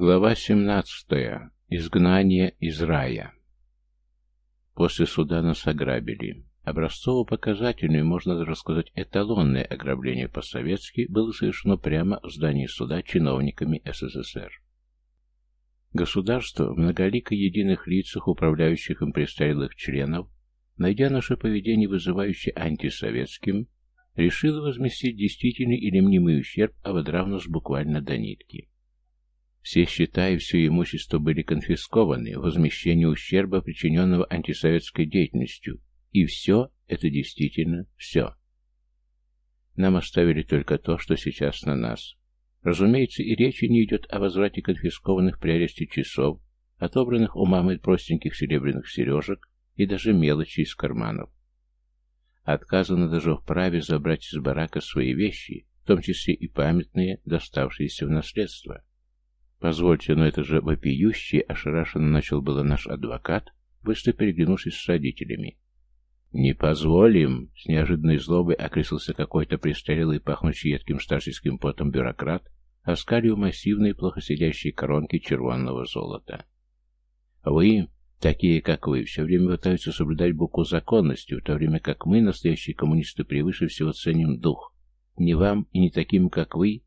Глава 17. Изгнание из рая. После суда нас ограбили. Образцово-показательное, можно даже сказать, эталонное ограбление по-советски было совершено прямо в здании суда чиновниками СССР. Государство многолико единых лицах, управляющих им престарелых членов, найдя наше поведение вызывающее антисоветским, решило возместить действительный или мнимый ущерб, ободрав нас буквально до нитки. Все счета и все имущество были конфискованы, возмещение ущерба, причиненного антисоветской деятельностью, и все это действительно все. Нам оставили только то, что сейчас на нас. Разумеется, и речи не идет о возврате конфискованных при аресте часов, отобранных у мамы простеньких серебряных сережек и даже мелочи из карманов. Отказано даже в праве забрать из барака свои вещи, в том числе и памятные, доставшиеся в наследство. «Позвольте, но это же вопиющий!» — ошарашенно начал было наш адвокат, быстро переглянувшись с родителями. «Не позволим!» — с неожиданной злобой окрысился какой-то престарелый, пахнущий едким старческим потом бюрократ, оскалив массивные, плохо сидящие коронки червонного золота. «Вы, такие как вы, все время пытаются соблюдать букву законности, в то время как мы, настоящие коммунисты, превыше всего ценим дух. Не вам и не таким, как вы,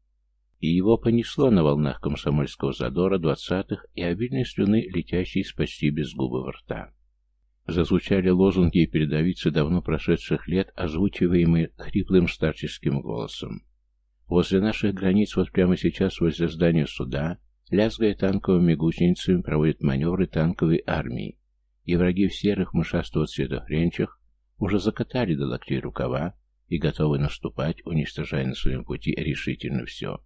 и его понесло на волнах комсомольского задора двадцатых и обильной слюны, летящей из почти без губы в рта. Зазвучали лозунги и передовицы давно прошедших лет, озвучиваемые хриплым старческим голосом. Возле наших границ, вот прямо сейчас, возле здания суда, лязгая танковыми гусеницами, проводят маневры танковой армии, и враги в серых мышастого цвета френчах уже закатали до локтей рукава и готовы наступать, уничтожая на своем пути решительно все.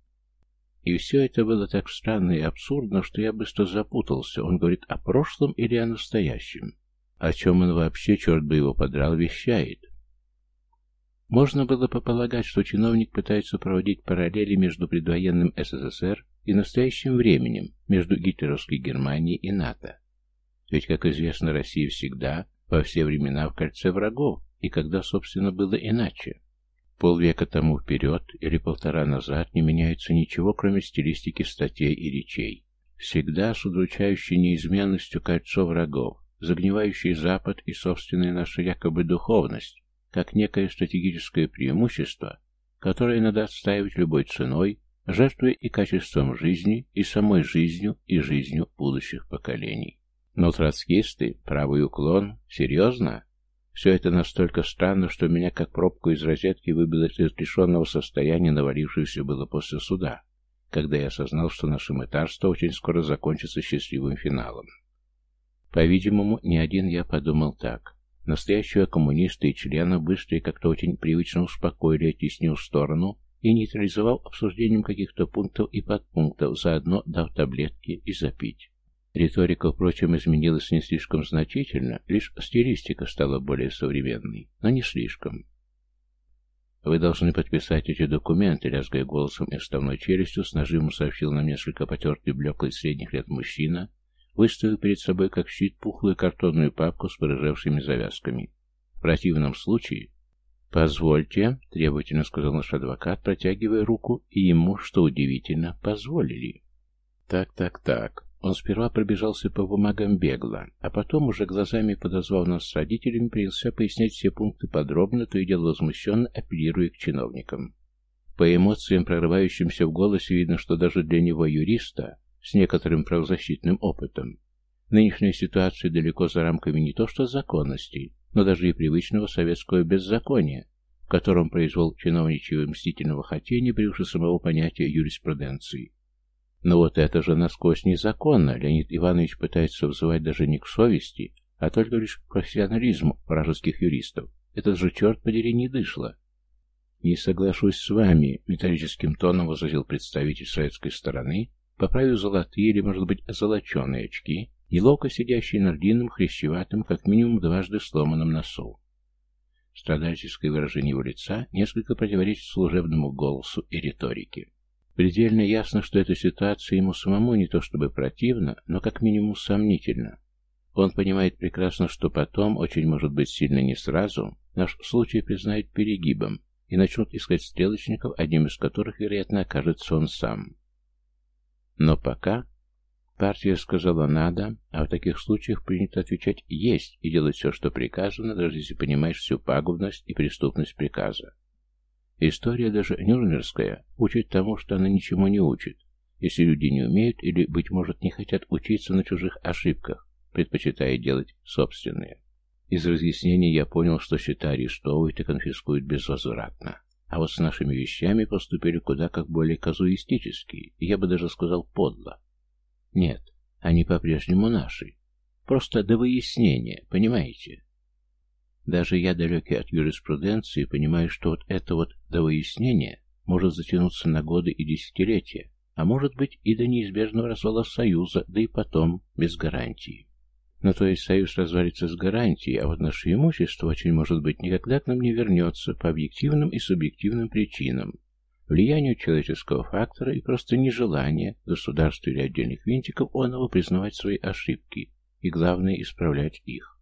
И все это было так странно и абсурдно, что я быстро запутался. Он говорит о прошлом или о настоящем? О чем он вообще, черт бы его подрал, вещает? Можно было пополагать, что чиновник пытается проводить параллели между предвоенным СССР и настоящим временем, между гитлеровской Германией и НАТО. Ведь, как известно, Россия всегда, во все времена в кольце врагов, и когда, собственно, было иначе. Полвека тому вперед или полтора назад не меняется ничего, кроме стилистики статей и речей. Всегда с удручающей неизменностью кольцо врагов, загнивающий Запад и собственная наша якобы духовность, как некое стратегическое преимущество, которое надо отстаивать любой ценой, жертвуя и качеством жизни, и самой жизнью, и жизнью будущих поколений. Но троцкисты, правый уклон, серьезно? Все это настолько странно, что меня как пробку из розетки выбило из решенного состояния, навалившегося было после суда, когда я осознал, что наше мытарство очень скоро закончится счастливым финалом. По-видимому, не один я подумал так. Настоящего коммуниста и члена быстро и как-то очень привычно успокоили, оттеснил в сторону и нейтрализовал обсуждением каких-то пунктов и подпунктов, заодно дав таблетки и запить. Риторика, впрочем, изменилась не слишком значительно, лишь стилистика стала более современной, но не слишком. «Вы должны подписать эти документы», — лязгая голосом и вставной челюстью, с нажимом сообщил нам несколько потертый блеклый средних лет мужчина, выставив перед собой как щит пухлую картонную папку с порыжевшими завязками. В противном случае... «Позвольте», — требовательно сказал наш адвокат, протягивая руку, и ему, что удивительно, позволили. «Так, так, так. Он сперва пробежался по бумагам бегло, а потом, уже глазами подозвав нас с родителями, принялся пояснять все пункты подробно, то и дело возмущенно апеллируя к чиновникам. По эмоциям, прорывающимся в голосе, видно, что даже для него, юриста, с некоторым правозащитным опытом, нынешняя ситуация далеко за рамками не то что законности, но даже и привычного советского беззакония, в котором произвол чиновничьего мстительного хотения превыше самого понятия юриспруденции. Но вот это же насквозь незаконно. Леонид Иванович пытается взывать даже не к совести, а только лишь к профессионализму вражеских юристов. Этот же, черт подери, не дышло. «Не соглашусь с вами», — металлическим тоном возразил представитель советской стороны, поправив золотые или, может быть, золоченые очки, неловко сидящие на длинном, хрящеватом, как минимум дважды сломанном носу. Страдальческое выражение его лица несколько противоречит служебному голосу и риторике. Предельно ясно, что эта ситуация ему самому не то чтобы противна, но как минимум сомнительна. Он понимает прекрасно, что потом, очень может быть сильно не сразу, наш случай признают перегибом и начнут искать стрелочников, одним из которых, вероятно, окажется он сам. Но пока Партия сказала «надо», а в таких случаях принято отвечать «есть» и делать все, что приказано, даже если понимаешь всю пагубность и преступность приказа. История даже Нюрнбергская учит тому, что она ничему не учит, если люди не умеют или, быть может, не хотят учиться на чужих ошибках, предпочитая делать собственные. Из разъяснений я понял, что счета арестовывают и конфискуют безвозвратно. А вот с нашими вещами поступили куда как более казуистически, я бы даже сказал подло. Нет, они по-прежнему наши. Просто до выяснения, понимаете? Даже я, далекий от юриспруденции, понимаю, что вот это вот до выяснения может затянуться на годы и десятилетия, а может быть и до неизбежного развала Союза, да и потом, без гарантии. Но то есть союз развалится с гарантией, а вот наше имущество, очень может быть, никогда к нам не вернется по объективным и субъективным причинам, влиянию человеческого фактора и просто нежелания государства или отдельных винтиков оного признавать свои ошибки и, главное, исправлять их.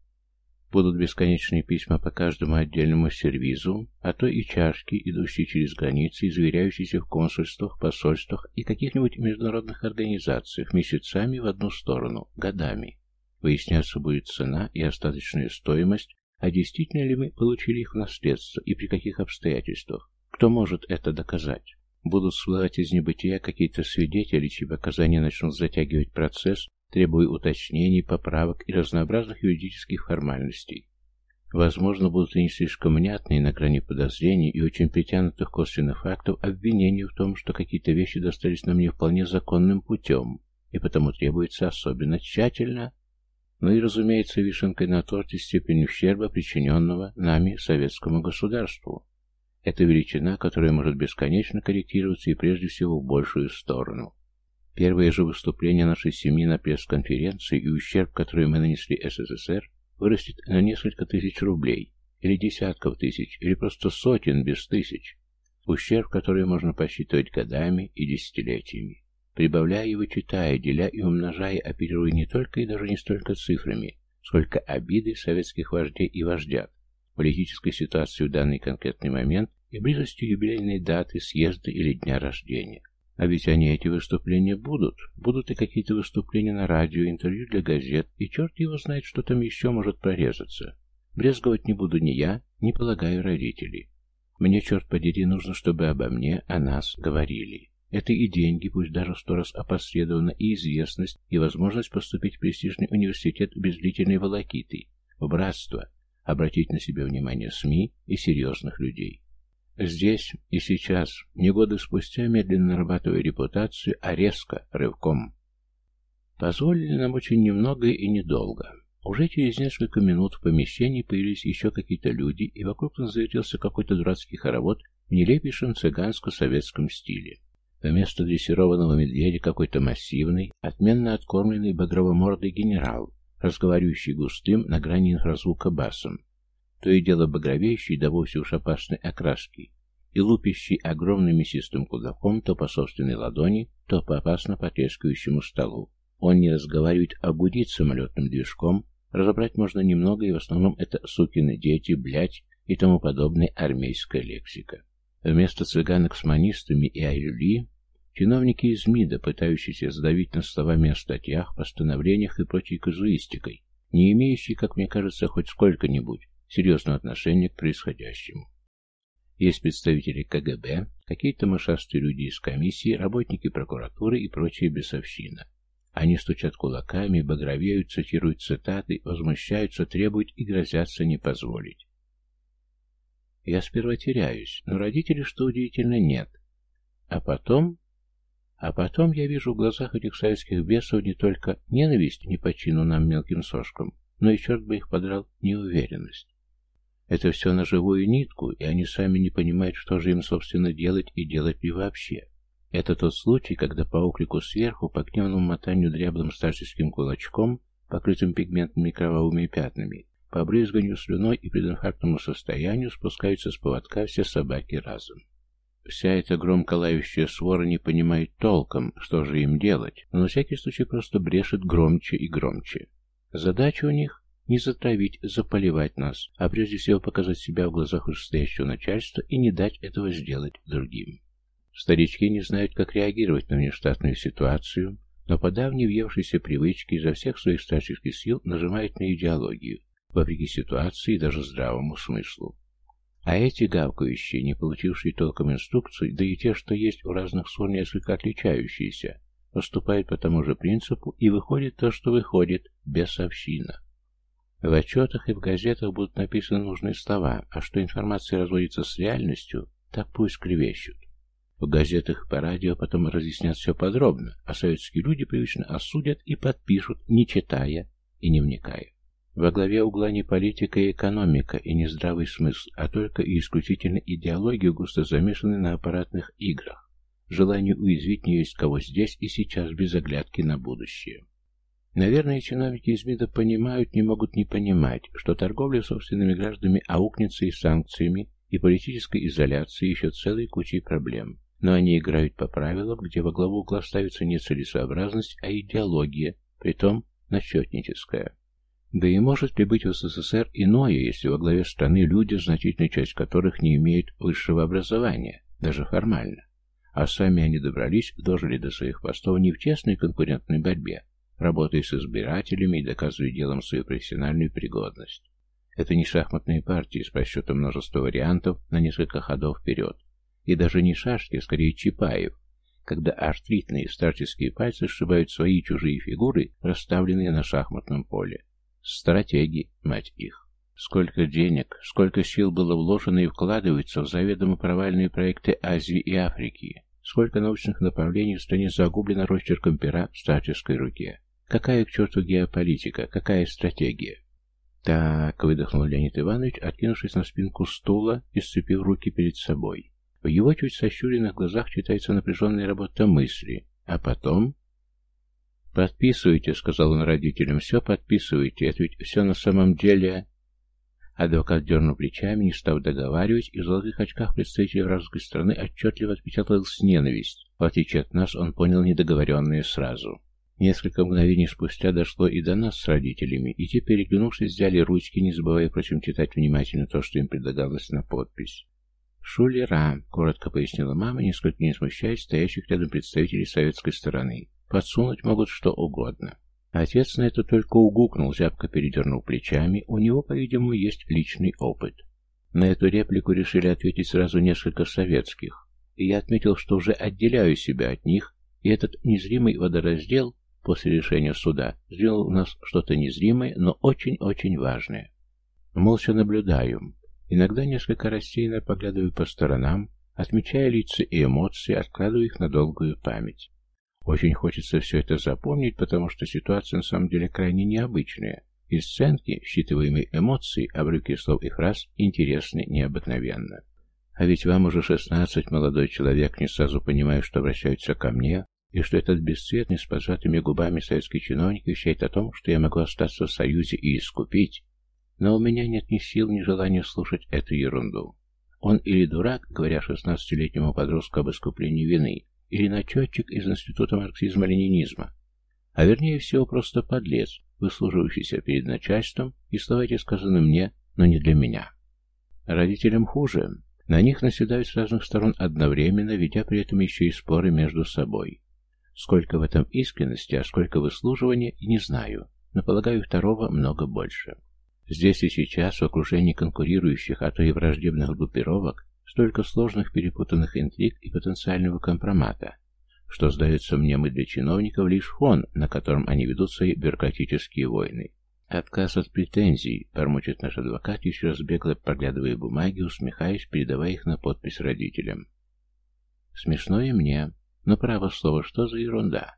Будут бесконечные письма по каждому отдельному сервизу, а то и чашки, идущие через границы и в консульствах, посольствах и каких-нибудь международных организациях месяцами в одну сторону, годами. Выясняться будет цена и остаточная стоимость, а действительно ли мы получили их в наследство и при каких обстоятельствах. Кто может это доказать? Будут всплывать из небытия какие-то свидетели, чьи показания начнут затягивать процесс, требуя уточнений, поправок и разнообразных юридических формальностей. Возможно, будут и не слишком внятные на грани подозрений и очень притянутых косвенных фактов обвинения в том, что какие-то вещи достались нам не вполне законным путем, и потому требуется особенно тщательно ну и, разумеется, вишенкой на торте степень ущерба, причиненного нами советскому государству. Это величина, которая может бесконечно корректироваться и прежде всего в большую сторону. Первое же выступление нашей семьи на пресс-конференции и ущерб, который мы нанесли СССР, вырастет на несколько тысяч рублей, или десятков тысяч, или просто сотен без тысяч. Ущерб, который можно посчитывать годами и десятилетиями прибавляя и вычитая, деля и умножая, оперируя не только и даже не столько цифрами, сколько обиды советских вождей и вождят, политической ситуации в данный конкретный момент и близостью юбилейной даты, съезда или дня рождения. А ведь они, эти выступления, будут. Будут и какие-то выступления на радио, интервью для газет, и черт его знает, что там еще может прорезаться. Брезговать не буду ни я, ни, полагаю, родители. Мне, черт подери, нужно, чтобы обо мне, о нас говорили. Это и деньги, пусть даже сто раз опосредованно, и известность, и возможность поступить в престижный университет без длительной волокиты, в братство, обратить на себя внимание СМИ и серьезных людей. Здесь и сейчас, не годы спустя, медленно нарабатывая репутацию, а резко, рывком. Позволили нам очень немного и недолго. Уже через несколько минут в помещении появились еще какие-то люди, и вокруг нас завертелся какой-то дурацкий хоровод в нелепейшем цыганско-советском стиле. Вместо дрессированного медведя какой-то массивный, отменно откормленный багровомордый генерал, разговаривающий густым на грани инфразвука басом, то и дело багровеющий до вовсе уж опасной окраски, и лупящий огромным мясистым кулаком то по собственной ладони, то по опасно потрескающему столу. Он не разговаривает, а гудит самолетным движком, разобрать можно немного, и в основном это «сукины дети», «блядь» и тому подобная армейская лексика. Вместо цыганок с манистами и аюли Чиновники из МИДа, пытающиеся сдавить нас словами о статьях, постановлениях и прочей казуистикой, не имеющие, как мне кажется, хоть сколько-нибудь серьезного отношения к происходящему. Есть представители КГБ, какие-то мышастые люди из комиссии, работники прокуратуры и прочая бесовщина. Они стучат кулаками, багровеют, цитируют цитаты, возмущаются, требуют и грозятся не позволить. Я сперва теряюсь, но родители, что удивительно, нет. А потом а потом я вижу в глазах этих советских бесов не только ненависть не по чину нам мелким сошкам, но и, черт бы их подрал, неуверенность. Это все на живую нитку, и они сами не понимают, что же им, собственно, делать и делать ли вообще. Это тот случай, когда по оклику сверху, по гневному мотанию дряблым старческим кулачком, покрытым пигментными кровавыми пятнами, по обрызганию слюной и прединфарктному состоянию спускаются с поводка все собаки разом. Вся эта громко лающая свора не понимает толком, что же им делать, но на всякий случай просто брешет громче и громче. Задача у них не затравить, заполивать нас, а прежде всего показать себя в глазах вышестоящего начальства и не дать этого сделать другим. Старички не знают, как реагировать на внештатную ситуацию, но по давней въевшейся привычке изо всех своих старческих сил нажимает на идеологию, вопреки ситуации и даже здравому смыслу. А эти гавкающие, не получившие толком инструкций, да и те, что есть у разных сон несколько отличающиеся, поступают по тому же принципу и выходит то, что выходит, без община. В отчетах и в газетах будут написаны нужные слова, а что информация разводится с реальностью, так пусть клевещут. В газетах по радио потом разъяснят все подробно, а советские люди привычно осудят и подпишут, не читая и не вникая. Во главе угла не политика и экономика, и не здравый смысл, а только и исключительно идеология, густо замешанная на аппаратных играх. Желание уязвить не есть кого здесь и сейчас, без оглядки на будущее. Наверное, чиновники из МИДа понимают, не могут не понимать, что торговля собственными гражданами аукнется и санкциями, и политической изоляцией, еще целой кучей проблем. Но они играют по правилам, где во главу угла ставится не целесообразность, а идеология, притом начетническая. Да и может ли быть в СССР иное, если во главе страны люди, значительная часть которых не имеет высшего образования, даже формально? А сами они добрались, дожили до своих постов не в честной конкурентной борьбе, работая с избирателями и доказывая делом свою профессиональную пригодность. Это не шахматные партии с расчетом множества вариантов на несколько ходов вперед. И даже не шашки, а скорее Чапаев, когда артритные старческие пальцы сшибают свои чужие фигуры, расставленные на шахматном поле. Стратеги, мать их. Сколько денег, сколько сил было вложено и вкладывается в заведомо провальные проекты Азии и Африки. Сколько научных направлений в стране загублено росчерком пера в старческой руке. Какая к черту геополитика, какая стратегия? Так, выдохнул Леонид Иванович, откинувшись на спинку стула и сцепив руки перед собой. В его чуть сощуренных глазах читается напряженная работа мысли. А потом... «Подписывайте», — сказал он родителям, — «все подписывайте, это ведь все на самом деле...» Адвокат дернул плечами, не став договаривать, и в золотых очках представителя вражеской страны отчетливо отпечатал с ненависть. В отличие от нас, он понял недоговоренные сразу. Несколько мгновений спустя дошло и до нас с родителями, и те, переглянувшись, взяли ручки, не забывая, впрочем, читать внимательно то, что им предлагалось на подпись. «Шулера», — коротко пояснила мама, нисколько не смущаясь стоящих рядом представителей советской стороны. Подсунуть могут что угодно. Отец на это только угукнул, зябко передернул плечами. У него, по-видимому, есть личный опыт. На эту реплику решили ответить сразу несколько советских. И я отметил, что уже отделяю себя от них, и этот незримый водораздел после решения суда сделал у нас что-то незримое, но очень-очень важное. Молча наблюдаю. Иногда несколько рассеянно поглядываю по сторонам, отмечая лица и эмоции, откладываю их на долгую память. Очень хочется все это запомнить, потому что ситуация на самом деле крайне необычная. И сценки, считываемые эмоции, обрывки слов и фраз интересны необыкновенно. А ведь вам уже шестнадцать, молодой человек, не сразу понимаю, что обращаются ко мне, и что этот бесцветный с поджатыми губами советский чиновник вещает о том, что я могу остаться в Союзе и искупить. Но у меня нет ни сил, ни желания слушать эту ерунду. Он или дурак, говоря шестнадцатилетнему подростку об искуплении вины, или начетчик из Института марксизма-ленинизма, а вернее всего просто подлец, выслуживающийся перед начальством, и слова эти сказаны мне, но не для меня. Родителям хуже. На них наседают с разных сторон одновременно, ведя при этом еще и споры между собой. Сколько в этом искренности, а сколько выслуживания, не знаю, но полагаю второго много больше. Здесь и сейчас, в окружении конкурирующих, а то и враждебных группировок, Столько сложных перепутанных интриг и потенциального компромата, что, сдается мне, мы для чиновников лишь фон, на котором они ведут свои бюрократические войны. Отказ от претензий, бормочет наш адвокат, еще раз бегло проглядывая бумаги, усмехаясь, передавая их на подпись родителям. Смешно и мне, но право слово, что за ерунда?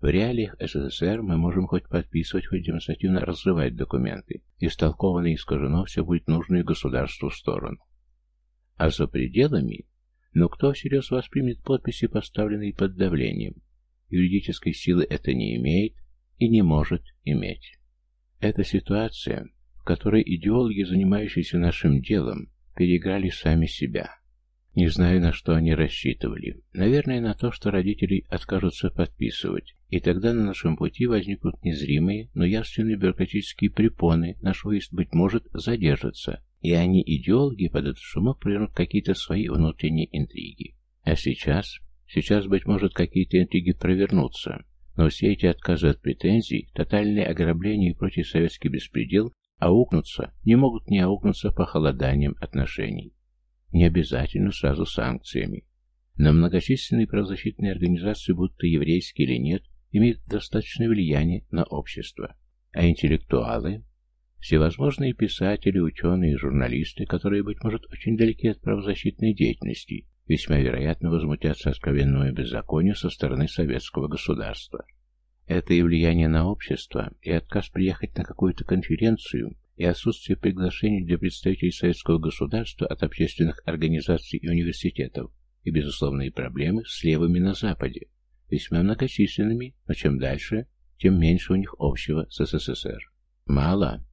В реалиях СССР мы можем хоть подписывать, хоть демонстративно разрывать документы. Истолковано и искажено все будет нужную государству сторону. А за пределами? Но кто всерьез воспримет подписи, поставленные под давлением? Юридической силы это не имеет и не может иметь. Это ситуация, в которой идеологи, занимающиеся нашим делом, переиграли сами себя. Не знаю, на что они рассчитывали. Наверное, на то, что родители откажутся подписывать, и тогда на нашем пути возникнут незримые, но явственные бюрократические препоны, наш выезд, быть может, задержится, и они, идеологи, под этот шумок провернут какие-то свои внутренние интриги. А сейчас? Сейчас, быть может, какие-то интриги провернутся. Но все эти отказы от претензий, тотальное ограбление и прочий советский беспредел аукнутся, не могут не аукнуться похолоданием отношений. Не обязательно сразу санкциями. Но многочисленные правозащитные организации, будто еврейские или нет, имеют достаточное влияние на общество. А интеллектуалы, всевозможные писатели, ученые журналисты, которые, быть может, очень далеки от правозащитной деятельности, весьма вероятно возмутятся откровенному беззаконию со стороны советского государства. Это и влияние на общество, и отказ приехать на какую-то конференцию, и отсутствие приглашений для представителей советского государства от общественных организаций и университетов, и безусловные проблемы с левыми на Западе, весьма многочисленными, но чем дальше, тем меньше у них общего с СССР. Мало?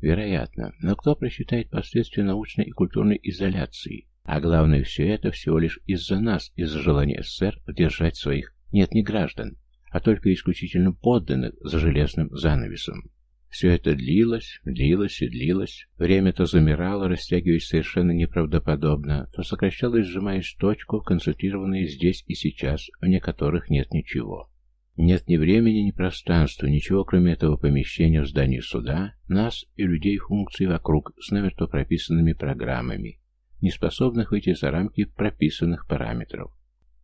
Вероятно, но кто просчитает последствия научной и культурной изоляции? А главное, все это всего лишь из-за нас, из-за желания СССР удержать своих, нет, не граждан, а только исключительно подданных за железным занавесом. Все это длилось, длилось и длилось. Время то замирало, растягиваясь совершенно неправдоподобно, то сокращалось, сжимаясь в точку, концентрированной здесь и сейчас, вне которых нет ничего. Нет ни времени, ни пространства, ничего, кроме этого помещения в здании суда, нас и людей функций вокруг с намертво прописанными программами, не способных выйти за рамки прописанных параметров.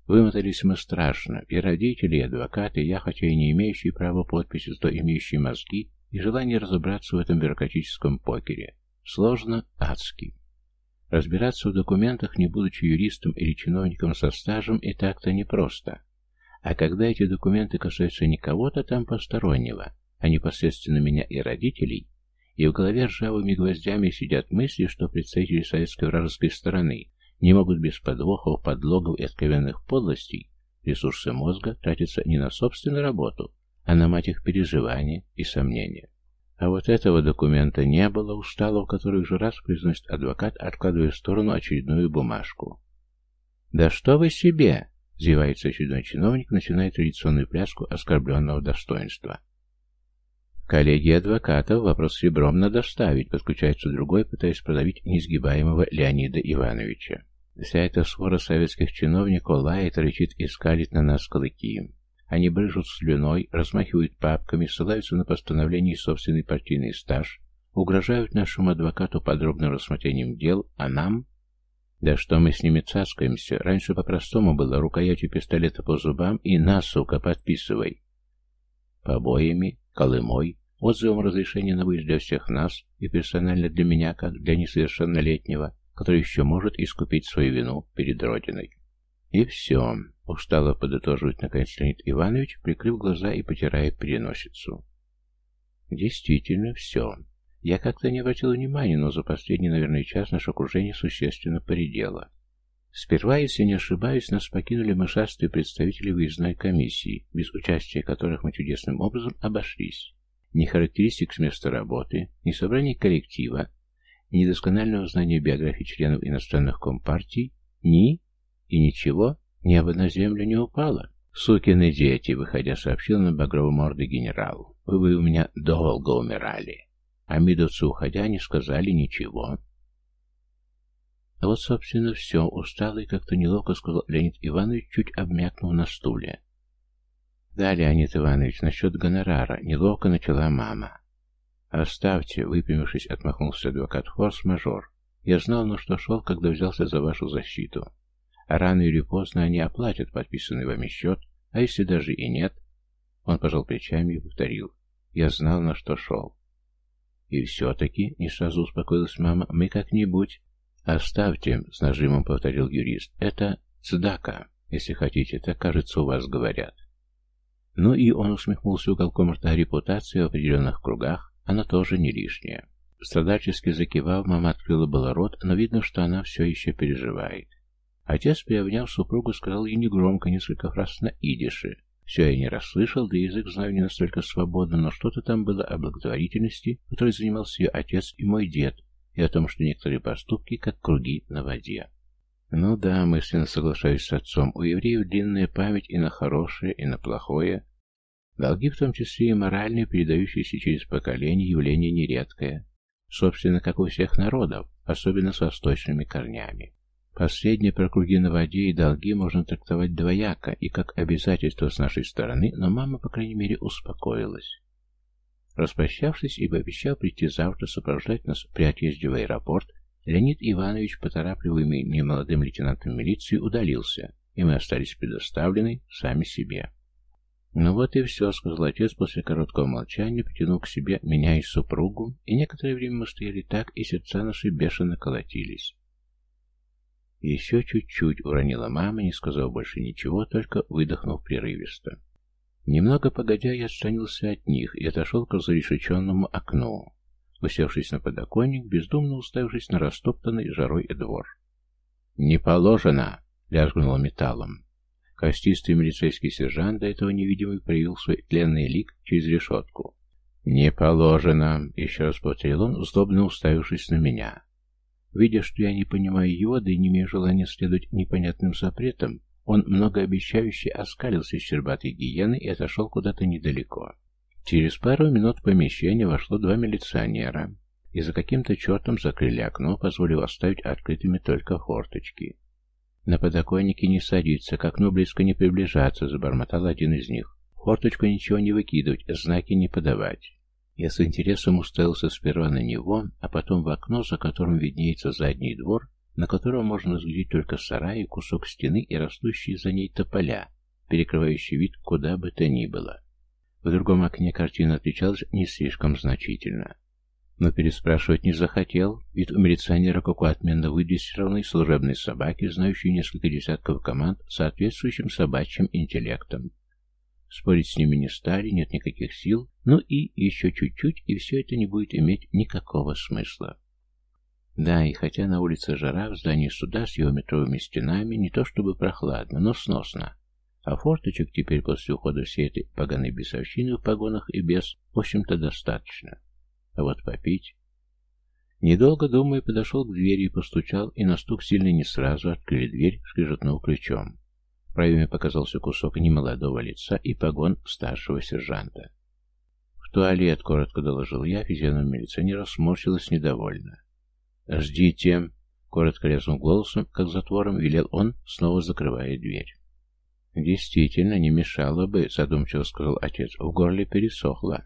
Вымотались мы страшно, и родители, и адвокаты, я, хотя и не имеющий права подписи, то имеющие мозги, и желание разобраться в этом бюрократическом покере. Сложно, адски. Разбираться в документах, не будучи юристом или чиновником со стажем, и так-то непросто. А когда эти документы касаются не кого-то там постороннего, а непосредственно меня и родителей, и в голове ржавыми гвоздями сидят мысли, что представители советской вражеской стороны не могут без подвохов, подлогов и откровенных подлостей, ресурсы мозга тратятся не на собственную работу, а на мать их переживания и сомнения. А вот этого документа не было, устало, в который уже раз произносит адвокат, откладывая в сторону очередную бумажку. «Да что вы себе!» — зевается очередной чиновник, начиная традиционную пляску оскорбленного достоинства. Коллеги адвокатов вопрос ребром надо ставить, подключается другой, пытаясь продавить несгибаемого Леонида Ивановича. Вся эта свора советских чиновников лает, рычит и скалит на нас клыки. Они брыжут слюной, размахивают папками, ссылаются на постановление и собственный партийный стаж, угрожают нашему адвокату подробным рассмотрением дел, а нам... Да что мы с ними цаскаемся? Раньше по-простому было рукоятью пистолета по зубам и на, сука, подписывай. Побоями, колымой, отзывом разрешения на выезд для всех нас и персонально для меня, как для несовершеннолетнего, который еще может искупить свою вину перед Родиной. И все. Устало подытоживает наконец Леонид Иванович, прикрыв глаза и потирая переносицу. Действительно, все. Я как-то не обратил внимания, но за последний, наверное, час наше окружение существенно поредело. Сперва, если не ошибаюсь, нас покинули мышастые представители выездной комиссии, без участия которых мы чудесным образом обошлись. Ни характеристик с места работы, ни собраний коллектива, ни досконального знания биографии членов иностранных компартий, ни и ничего, небо на землю не упало. Сукины дети, выходя, сообщил на багрово-мордый генерал. Вы бы у меня долго умирали. А мидовцы, уходя, не сказали ничего. А вот, собственно, все. Усталый, как-то неловко сказал Леонид Иванович, чуть обмякнув на стуле. Да, Леонид Иванович, насчет гонорара. Неловко начала мама. Оставьте, выпрямившись, отмахнулся адвокат форс-мажор. Я знал, на что шел, когда взялся за вашу защиту. А рано или поздно они оплатят подписанный вами счет, а если даже и нет... Он пожал плечами и повторил. Я знал, на что шел. И все-таки, не сразу успокоилась мама, мы как-нибудь... Оставьте, с нажимом повторил юрист. Это цдака, если хотите, так, кажется, у вас говорят. Ну и он усмехнулся уголком рта репутации в определенных кругах, она тоже не лишняя. Страдальчески закивав, мама открыла было рот, но видно, что она все еще переживает. Отец, приобняв супругу, сказал ей негромко несколько фраз на идише. Все я не расслышал, да язык знаю не настолько свободно, но что-то там было о благотворительности, которой занимался ее отец и мой дед, и о том, что некоторые поступки как круги на воде. Ну да, мысленно соглашаюсь с отцом, у евреев длинная память и на хорошее, и на плохое. Долги, в том числе и моральные, передающиеся через поколения, явление нередкое. Собственно, как у всех народов, особенно с восточными корнями. Последнее про на воде и долги можно трактовать двояко и как обязательство с нашей стороны, но мама, по крайней мере, успокоилась. Распрощавшись и пообещав прийти завтра сопровождать нас при отъезде в аэропорт, Леонид Иванович, поторапливаемый немолодым лейтенантом милиции, удалился, и мы остались предоставлены сами себе. «Ну вот и все», — сказал отец после короткого молчания, притянув к себе меня и супругу, и некоторое время мы стояли так, и сердца наши бешено колотились. Еще чуть-чуть уронила мама, не сказав больше ничего, только выдохнув прерывисто. Немного погодя, я отстранился от них и отошел к разрешеченному окну, усевшись на подоконник, бездумно уставившись на растоптанный жарой двор. «Не положено!» — лязгнуло металлом. Костистый милицейский сержант, до этого невидимый, проявил свой тленный лик через решетку. «Не положено!» — еще раз повторил он, злобно уставившись на меня. Видя, что я не понимаю его, да и не имею желания следовать непонятным запретам, он многообещающе оскалился с щербатой гиены и отошел куда-то недалеко. Через пару минут в помещение вошло два милиционера, и за каким-то чертом закрыли окно, позволив оставить открытыми только форточки. На подоконнике не садиться, к окну близко не приближаться, забормотал один из них. Форточку ничего не выкидывать, знаки не подавать. Я с интересом уставился сперва на него, а потом в окно, за которым виднеется задний двор, на котором можно разглядеть только сарай, кусок стены и растущие за ней тополя, перекрывающие вид куда бы то ни было. В другом окне картина отличалась не слишком значительно. Но переспрашивать не захотел, ведь у милиционера, как у отменно выдрессированной служебной собаки, знающей несколько десятков команд, соответствующим собачьим интеллектом. Спорить с ними не стали, нет никаких сил, ну и еще чуть-чуть, и все это не будет иметь никакого смысла. Да, и хотя на улице жара, в здании суда с его метровыми стенами не то чтобы прохладно, но сносно. А форточек теперь после ухода всей этой поганой бесовщины в погонах и без, в общем-то, достаточно. А вот попить... Недолго думая, подошел к двери и постучал, и на стук сильно не сразу открыли дверь, скрежетнув ключом. В проеме показался кусок немолодого лица и погон старшего сержанта. «В туалет», — коротко доложил я, физиономия милиционера сморщилась недовольно. «Ждите», — коротко резнул голосом, как затвором велел он, снова закрывая дверь. «Действительно, не мешало бы», — задумчиво сказал отец. «В горле пересохло.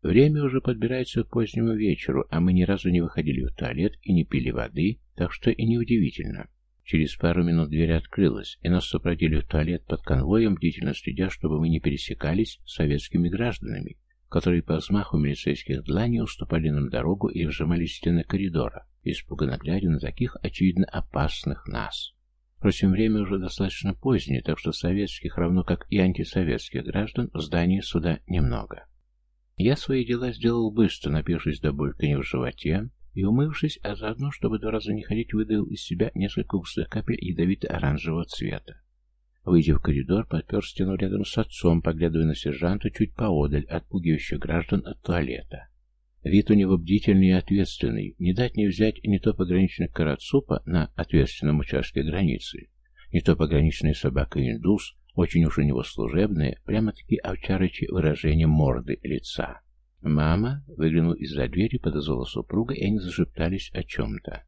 Время уже подбирается к позднему вечеру, а мы ни разу не выходили в туалет и не пили воды, так что и неудивительно. Через пару минут дверь открылась, и нас сопроводили в туалет под конвоем, бдительно следя, чтобы мы не пересекались с советскими гражданами, которые по взмаху милицейских дланей уступали нам дорогу и вжимались в стены коридора, испуганно глядя на таких, очевидно, опасных нас. Впрочем, время уже достаточно позднее, так что советских, равно как и антисоветских граждан, в здании суда немного. Я свои дела сделал быстро, напившись до бульканья в животе, и, умывшись, а заодно, чтобы два раза не ходить, выдавил из себя несколько густых капель ядовито-оранжевого цвета. Выйдя в коридор, подпер стену рядом с отцом, поглядывая на сержанта чуть поодаль, отпугивающих граждан от туалета. Вид у него бдительный и ответственный, не дать не взять не то пограничник Карацупа на ответственном участке границы, не то пограничная собака-индус, очень уж у него служебное, прямо-таки овчарочи выражение морды лица. Мама выглянул из-за двери, подозвала супруга, и они зашептались о чем-то.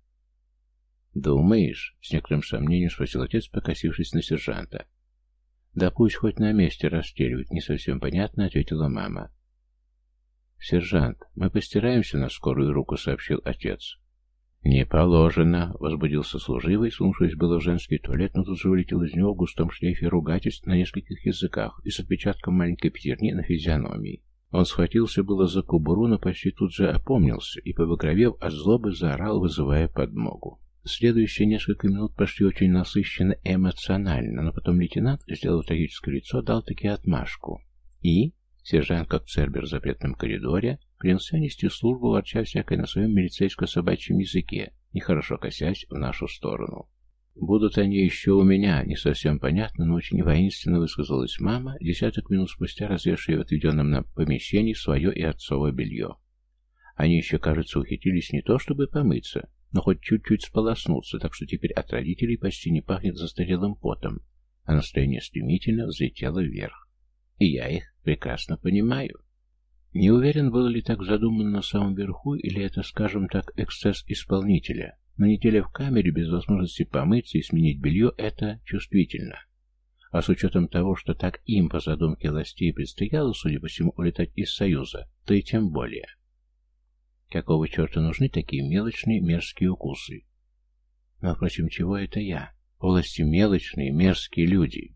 «Думаешь?» — с некоторым сомнением спросил отец, покосившись на сержанта. «Да пусть хоть на месте расстреливают, не совсем понятно», — ответила мама. «Сержант, мы постираемся на скорую руку», — сообщил отец. «Не положено», — возбудился служивый, сунувшись было в женский туалет, но тут же вылетел из него в густом шлейфе ругательств на нескольких языках и с отпечатком маленькой пятерни на физиономии. Он схватился было за кубуру, но почти тут же опомнился и, побагровев от злобы, заорал, вызывая подмогу. Следующие несколько минут прошли очень насыщенно эмоционально, но потом лейтенант, сделав трагическое лицо, дал таки отмашку. И, сержант, как цербер в запретном коридоре, принялся нести службу, ворча всякой на своем милицейско-собачьем языке, нехорошо косясь в нашу сторону. «Будут они еще у меня», — не совсем понятно, но очень воинственно высказалась мама, десяток минут спустя развешивая в отведенном на помещении свое и отцово белье. Они еще, кажется, ухитрились не то чтобы помыться, но хоть чуть-чуть сполоснуться, так что теперь от родителей почти не пахнет застарелым потом, а настроение стремительно взлетело вверх. И я их прекрасно понимаю. Не уверен, было ли так задумано на самом верху, или это, скажем так, эксцесс исполнителя, но неделя в камере без возможности помыться и сменить белье – это чувствительно. А с учетом того, что так им по задумке властей предстояло, судя по всему, улетать из Союза, то и тем более. Какого черта нужны такие мелочные мерзкие укусы? Но, впрочем, чего это я? Власти мелочные, мерзкие люди.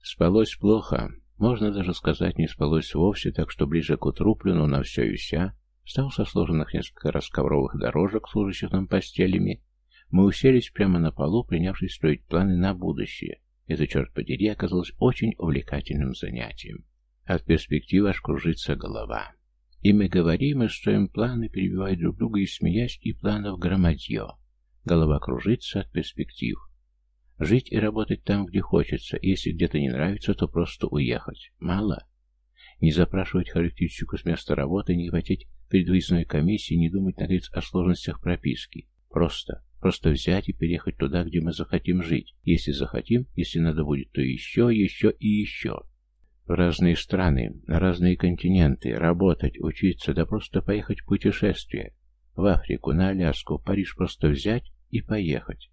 Спалось плохо, можно даже сказать, не спалось вовсе, так что ближе к утру, плюнув на все и вся, встал со сложенных несколько раз ковровых дорожек, служащих нам постелями, мы уселись прямо на полу, принявшись строить планы на будущее, это, черт подери, оказалось очень увлекательным занятием. От перспективы аж кружится голова. И мы говорим, и строим планы, перебивая друг друга и смеясь, и планов громадье. Голова кружится от перспектив. Жить и работать там, где хочется, если где-то не нравится, то просто уехать. Мало. Не запрашивать характеристику с места работы, не хотеть перед выездной комиссией, не думать, наконец, о сложностях прописки. Просто Просто взять и переехать туда, где мы захотим жить. Если захотим, если надо будет, то еще, еще и еще. В разные страны, на разные континенты, работать, учиться, да просто поехать в путешествие. В Африку, на Аляску, в Париж просто взять и поехать.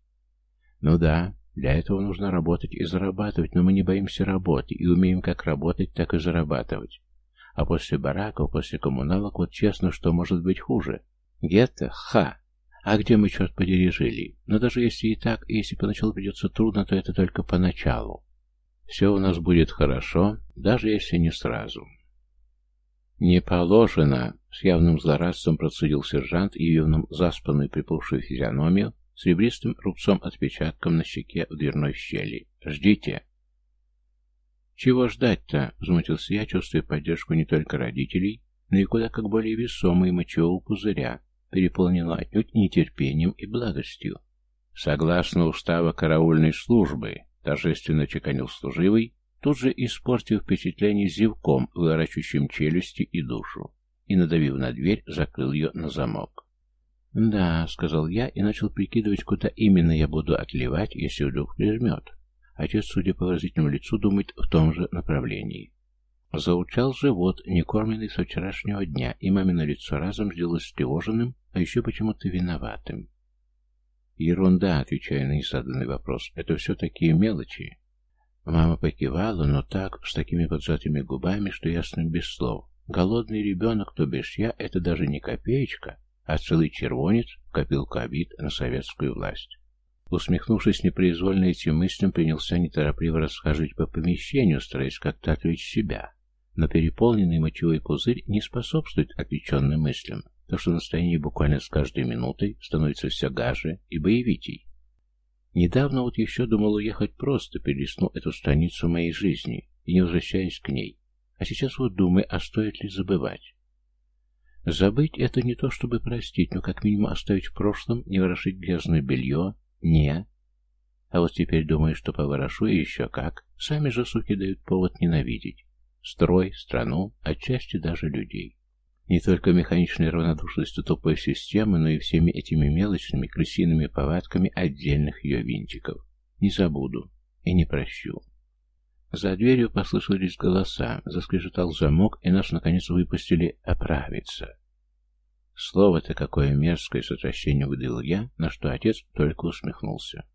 Ну да, для этого нужно работать и зарабатывать, но мы не боимся работы и умеем как работать, так и зарабатывать. А после бараков, после коммуналок, вот честно, что может быть хуже? Гетто? Ха! А где мы, черт подери, жили? Но даже если и так, и если поначалу придется трудно, то это только поначалу. Все у нас будет хорошо, даже если не сразу. «Не положено!» — с явным злорадством процедил сержант, явным заспанную припухшую физиономию, с ребристым рубцом-отпечатком на щеке в дверной щели. «Ждите!» «Чего ждать-то?» — взмутился я, чувствуя поддержку не только родителей, но и куда как более весомой мочевого пузыря, переполнена отнюдь нетерпением и благостью. Согласно устава караульной службы, торжественно чеканил служивый, тут же испортив впечатление зевком, выворачивающим челюсти и душу, и, надавив на дверь, закрыл ее на замок. «Да», — сказал я и начал прикидывать, куда именно я буду отливать, если вдруг прижмет. Отец, судя по выразительному лицу, думает в том же направлении. Заучал живот, некормленный со вчерашнего дня, и мамино лицо разом сделалось встревоженным, а еще почему-то виноватым. Ерунда, отвечая на незаданный вопрос, это все такие мелочи. Мама покивала, но так, с такими поджатыми губами, что ясно без слов. Голодный ребенок, то бишь я, это даже не копеечка, а целый червонец в обид на советскую власть. Усмехнувшись непроизвольно этим мыслям, принялся неторопливо расхаживать по помещению, стараясь как-то отвлечь себя. Но переполненный мочевой пузырь не способствует отвлеченным мыслям, так что настроение буквально с каждой минутой становится все гаже и боевитей. Недавно вот еще думал уехать просто, перелистнув эту страницу моей жизни и не возвращаясь к ней. А сейчас вот думаю, а стоит ли забывать? Забыть это не то, чтобы простить, но как минимум оставить в прошлом, не ворошить грязное белье, не. А вот теперь думаю, что поворошу и еще как. Сами же суки дают повод ненавидеть строй, страну, отчасти даже людей. Не только механичной равнодушностью тупой системы, но и всеми этими мелочными крысиными повадками отдельных ее винтиков. Не забуду и не прощу. За дверью послышались голоса, заскрежетал замок, и нас, наконец, выпустили оправиться. Слово-то какое мерзкое с отвращением выдал я, на что отец только усмехнулся.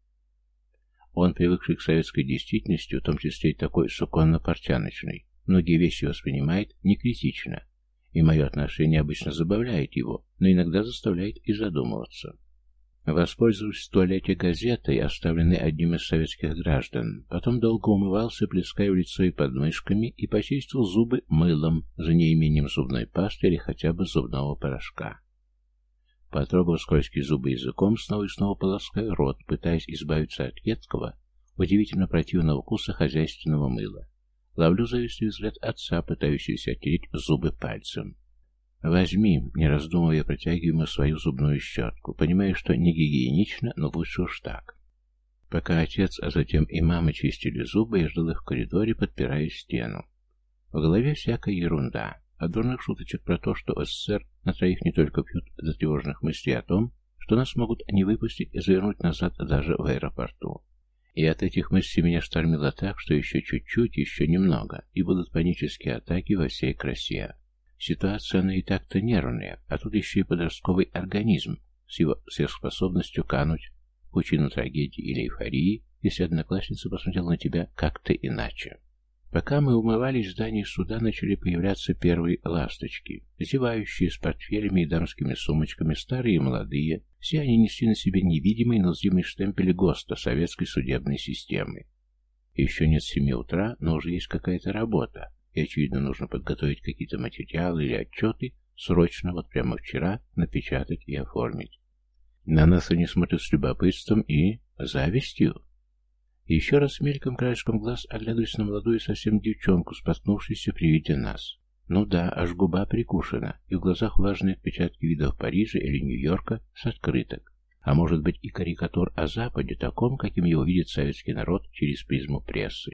Он, привыкший к советской действительности, в том числе и такой суконно-портяночной, Многие вещи воспринимает некритично, и мое отношение обычно забавляет его, но иногда заставляет и задумываться. Воспользовавшись в туалете газетой, оставленной одним из советских граждан, потом долго умывался, плеская в лицо и подмышками, и почистил зубы мылом за неимением зубной пасты или хотя бы зубного порошка. Потрогав скользкие зубы языком, снова и снова полоскаю рот, пытаясь избавиться от едкого, удивительно противного вкуса хозяйственного мыла. Ловлю завистный взгляд отца, пытающегося оттереть зубы пальцем. «Возьми», — не раздумывая, протягиваю ему свою зубную щетку. Понимаю, что не гигиенично, но лучше уж так. Пока отец, а затем и мама чистили зубы, я ждал их в коридоре, подпирая стену. В голове всякая ерунда. От дурных шуточек про то, что СССР на троих не только пьют, до тревожных мыслей о том, что нас могут не выпустить и завернуть назад даже в аэропорту. И от этих мыслей меня штормило так, что еще чуть-чуть, еще немного, и будут панические атаки во всей красе. Ситуация, она и так-то нервная, а тут еще и подростковый организм с его сверхспособностью кануть в пучину трагедии или эйфории, если одноклассница посмотрела на тебя как-то иначе. Пока мы умывались в здании суда, начали появляться первые ласточки, зевающие с портфелями и дамскими сумочками, старые и молодые. Все они несли на себе невидимый, но зримый штемпель ГОСТа советской судебной системы. Еще нет семи утра, но уже есть какая-то работа, и, очевидно, нужно подготовить какие-то материалы или отчеты, срочно, вот прямо вчера, напечатать и оформить. На нас они смотрят с любопытством и завистью. Еще раз мельком краешком глаз оглядываясь на молодую совсем девчонку, споткнувшуюся при виде нас. Ну да, аж губа прикушена, и в глазах влажные отпечатки видов Парижа или Нью-Йорка с открыток. А может быть и карикатур о Западе, таком, каким его видит советский народ через призму прессы.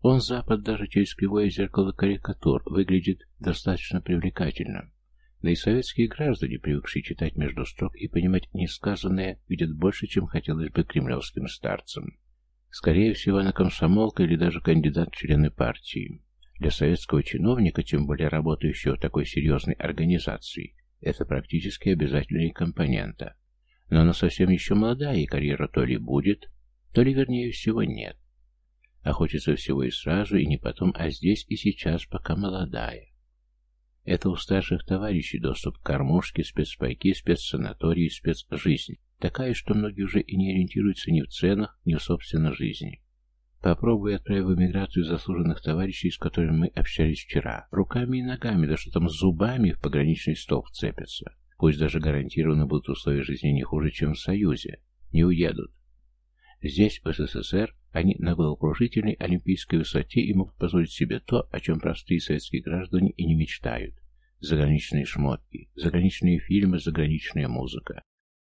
Он, Запад, даже через кривое зеркало карикатур, выглядит достаточно привлекательным. Да и советские граждане, привыкшие читать между строк и понимать несказанное, видят больше, чем хотелось бы кремлевским старцам. Скорее всего, она комсомолка или даже кандидат в члены партии. Для советского чиновника, тем более работающего в такой серьезной организации, это практически обязательная компонента. Но она совсем еще молодая, и карьера то ли будет, то ли, вернее всего, нет. А хочется всего и сразу, и не потом, а здесь и сейчас, пока молодая. Это у старших товарищей доступ к кормушке, спецпайки, спецсанатории, спецжизнь. Такая, что многие уже и не ориентируются ни в ценах, ни в собственной жизни. Попробуй отправить в эмиграцию заслуженных товарищей, с которыми мы общались вчера. Руками и ногами, да что там с зубами в пограничный стол вцепятся. Пусть даже гарантированно будут условия жизни не хуже, чем в Союзе. Не уедут. Здесь, в СССР, они на головокружительной олимпийской высоте и могут позволить себе то, о чем простые советские граждане и не мечтают. Заграничные шмотки, заграничные фильмы, заграничная музыка.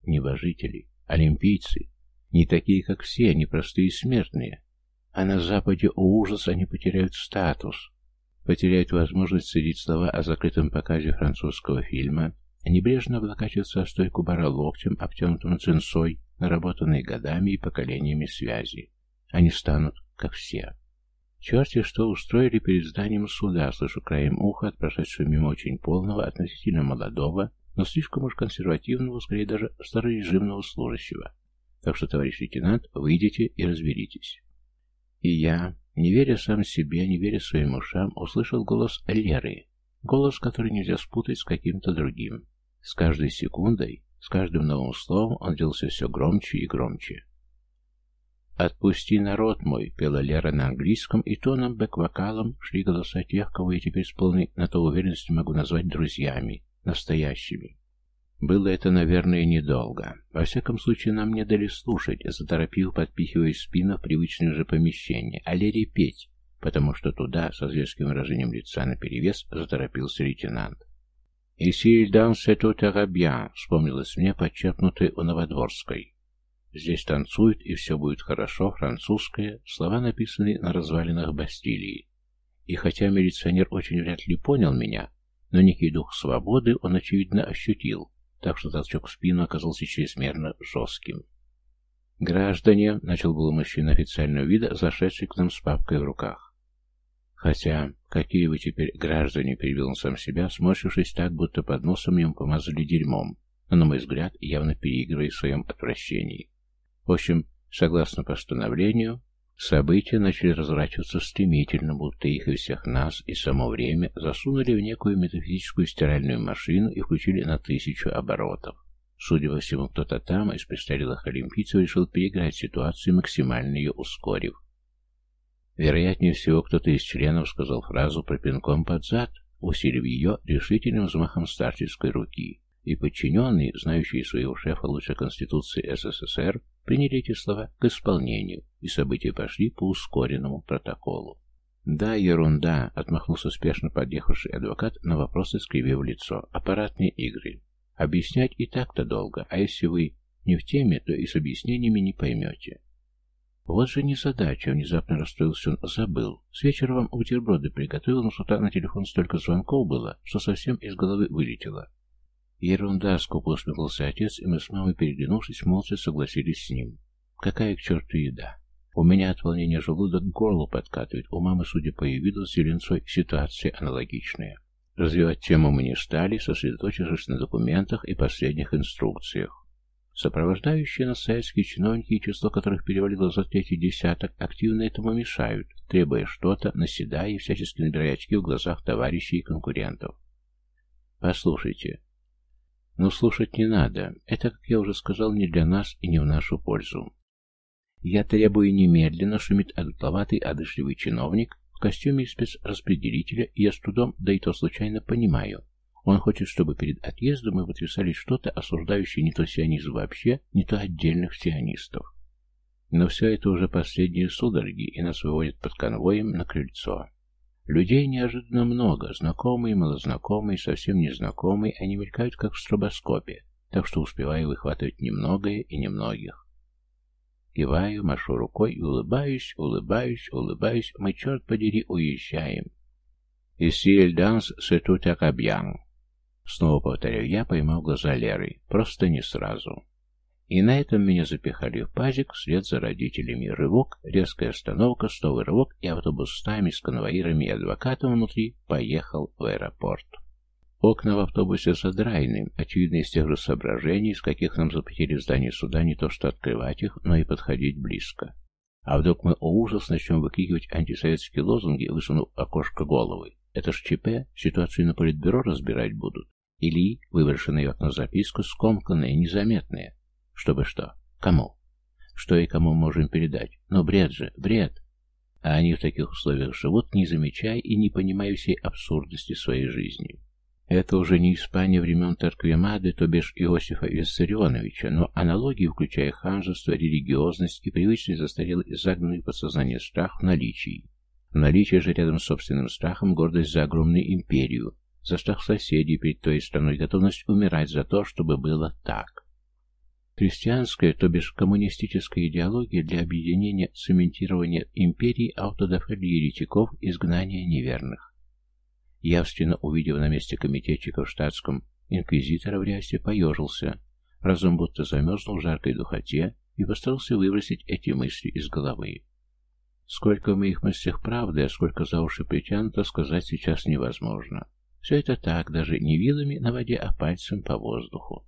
Небожители, олимпийцы, не такие, как все, они простые смертные. А на Западе, о ужас, они потеряют статус, потеряют возможность цедить слова о закрытом показе французского фильма, небрежно облокачиваться о стойку бара локтем, обтянутым цинцой, наработанной годами и поколениями связи. Они станут, как все. Черти что устроили перед зданием суда, слышу краем уха от прошедшего мимо очень полного, относительно молодого, но слишком уж консервативного, скорее даже старорежимного служащего. Так что, товарищ лейтенант, выйдите и разберитесь. И я, не веря сам себе, не веря своим ушам, услышал голос Леры, голос, который нельзя спутать с каким-то другим. С каждой секундой, с каждым новым словом он делался все громче и громче. «Отпусти народ мой!» — пела Лера на английском, и тоном бэк-вокалом шли голоса тех, кого я теперь с полной на то уверенностью могу назвать друзьями настоящими. Было это, наверное, недолго. Во всяком случае, нам не дали слушать, заторопив, подпихивая спину в привычное же помещение, а Лере петь, потому что туда, со зверским выражением лица наперевес, заторопился лейтенант. «И силь дансе тут арабьян», — вспомнилось мне, подчеркнутое у Новодворской. Здесь танцуют, и все будет хорошо, французское, слова написаны на развалинах Бастилии. И хотя милиционер очень вряд ли понял меня, но некий дух свободы он, очевидно, ощутил, так что толчок в спину оказался чрезмерно жестким. «Граждане», — начал был мужчина официального вида, зашедший к нам с папкой в руках. «Хотя, какие вы теперь граждане?» — перебил он сам себя, сморщившись так, будто под носом ему помазали дерьмом, но, на мой взгляд, явно переигрывая в своем отвращении. В общем, согласно постановлению, События начали разворачиваться стремительно, будто их и всех нас, и само время засунули в некую метафизическую стиральную машину и включили на тысячу оборотов. Судя по всему, кто-то там из престарелых олимпийцев решил переиграть ситуацию, максимально ее ускорив. Вероятнее всего, кто-то из членов сказал фразу про пинком под зад, усилив ее решительным взмахом старческой руки и подчиненные, знающие своего шефа лучше Конституции СССР, приняли эти слова к исполнению, и события пошли по ускоренному протоколу. «Да, ерунда», — отмахнулся спешно подъехавший адвокат на вопросы, скривив лицо. «Аппаратные игры. Объяснять и так-то долго, а если вы не в теме, то и с объяснениями не поймете». «Вот же незадача», — внезапно расстроился он, забыл. «С вечера вам бутерброды приготовил, но с утра на телефон столько звонков было, что совсем из головы вылетело. «Ерунда!» — скупо усмехнулся отец, и мы с мамой, переглянувшись, молча согласились с ним. «Какая к черту еда? У меня от волнения желудок к горлу подкатывает, у мамы, судя по ее виду, с зеленцой ситуация аналогичная». Развивать тему мы не стали, сосредоточившись на документах и последних инструкциях. Сопровождающие нас советские чиновники, число которых перевалило за третий десяток, активно этому мешают, требуя что-то, наседая и всячески набирая очки в глазах товарищей и конкурентов. Послушайте. Ну, слушать не надо. Это, как я уже сказал, не для нас и не в нашу пользу. Я требую немедленно, шумит одутловатый, одышливый чиновник в костюме спецраспределителя, и я с трудом, да и то случайно понимаю, он хочет, чтобы перед отъездом мы подписали что-то, осуждающее не то сионизм вообще, не то отдельных сионистов. Но все это уже последние судороги, и нас выводят под конвоем на крыльцо. Людей неожиданно много, знакомые, малознакомые, совсем незнакомые, они мелькают как в стробоскопе, так что успеваю выхватывать немногое и немногих. Киваю, машу рукой и улыбаюсь, улыбаюсь, улыбаюсь, мы, черт подери, уезжаем. Danse, c'est tout à bien. Снова повторяю я, поймал глаза Леры. Просто не сразу. И на этом меня запихали в пазик вслед за родителями. Рывок, резкая остановка, снова рывок, и автобус с нами, с конвоирами и адвокатом внутри поехал в аэропорт. Окна в автобусе задраены, очевидно из тех же соображений, из каких нам запретили в здании суда не то что открывать их, но и подходить близко. А вдруг мы, о ужас, начнем выкрикивать антисоветские лозунги, высунув окошко головы. Это ж ЧП, ситуацию на политбюро разбирать будут. Или выброшенная в окно записка, скомканная, незаметная. Чтобы что? Кому? Что и кому можем передать? Но бред же, бред. А они в таких условиях живут, не замечая и не понимая всей абсурдности своей жизни. Это уже не Испания времен Тарквемады, то бишь Иосифа Виссарионовича, но аналогии, включая ханжество, религиозность и привычный застарелый и загнанный подсознание страх в наличии. В же рядом с собственным страхом гордость за огромную империю, за страх соседей перед той страной, готовность умирать за то, чтобы было так. Христианская, то бишь коммунистическая идеология для объединения, цементирования империи, аутодафели еретиков, изгнания неверных. Явственно увидев на месте комитетчика в штатском инквизитора в рясе, поежился, разум будто замерзнул в жаркой духоте и постарался выбросить эти мысли из головы. Сколько в моих мыслях правды, а сколько за уши притянуто, сказать сейчас невозможно. Все это так, даже не вилами на воде, а пальцем по воздуху.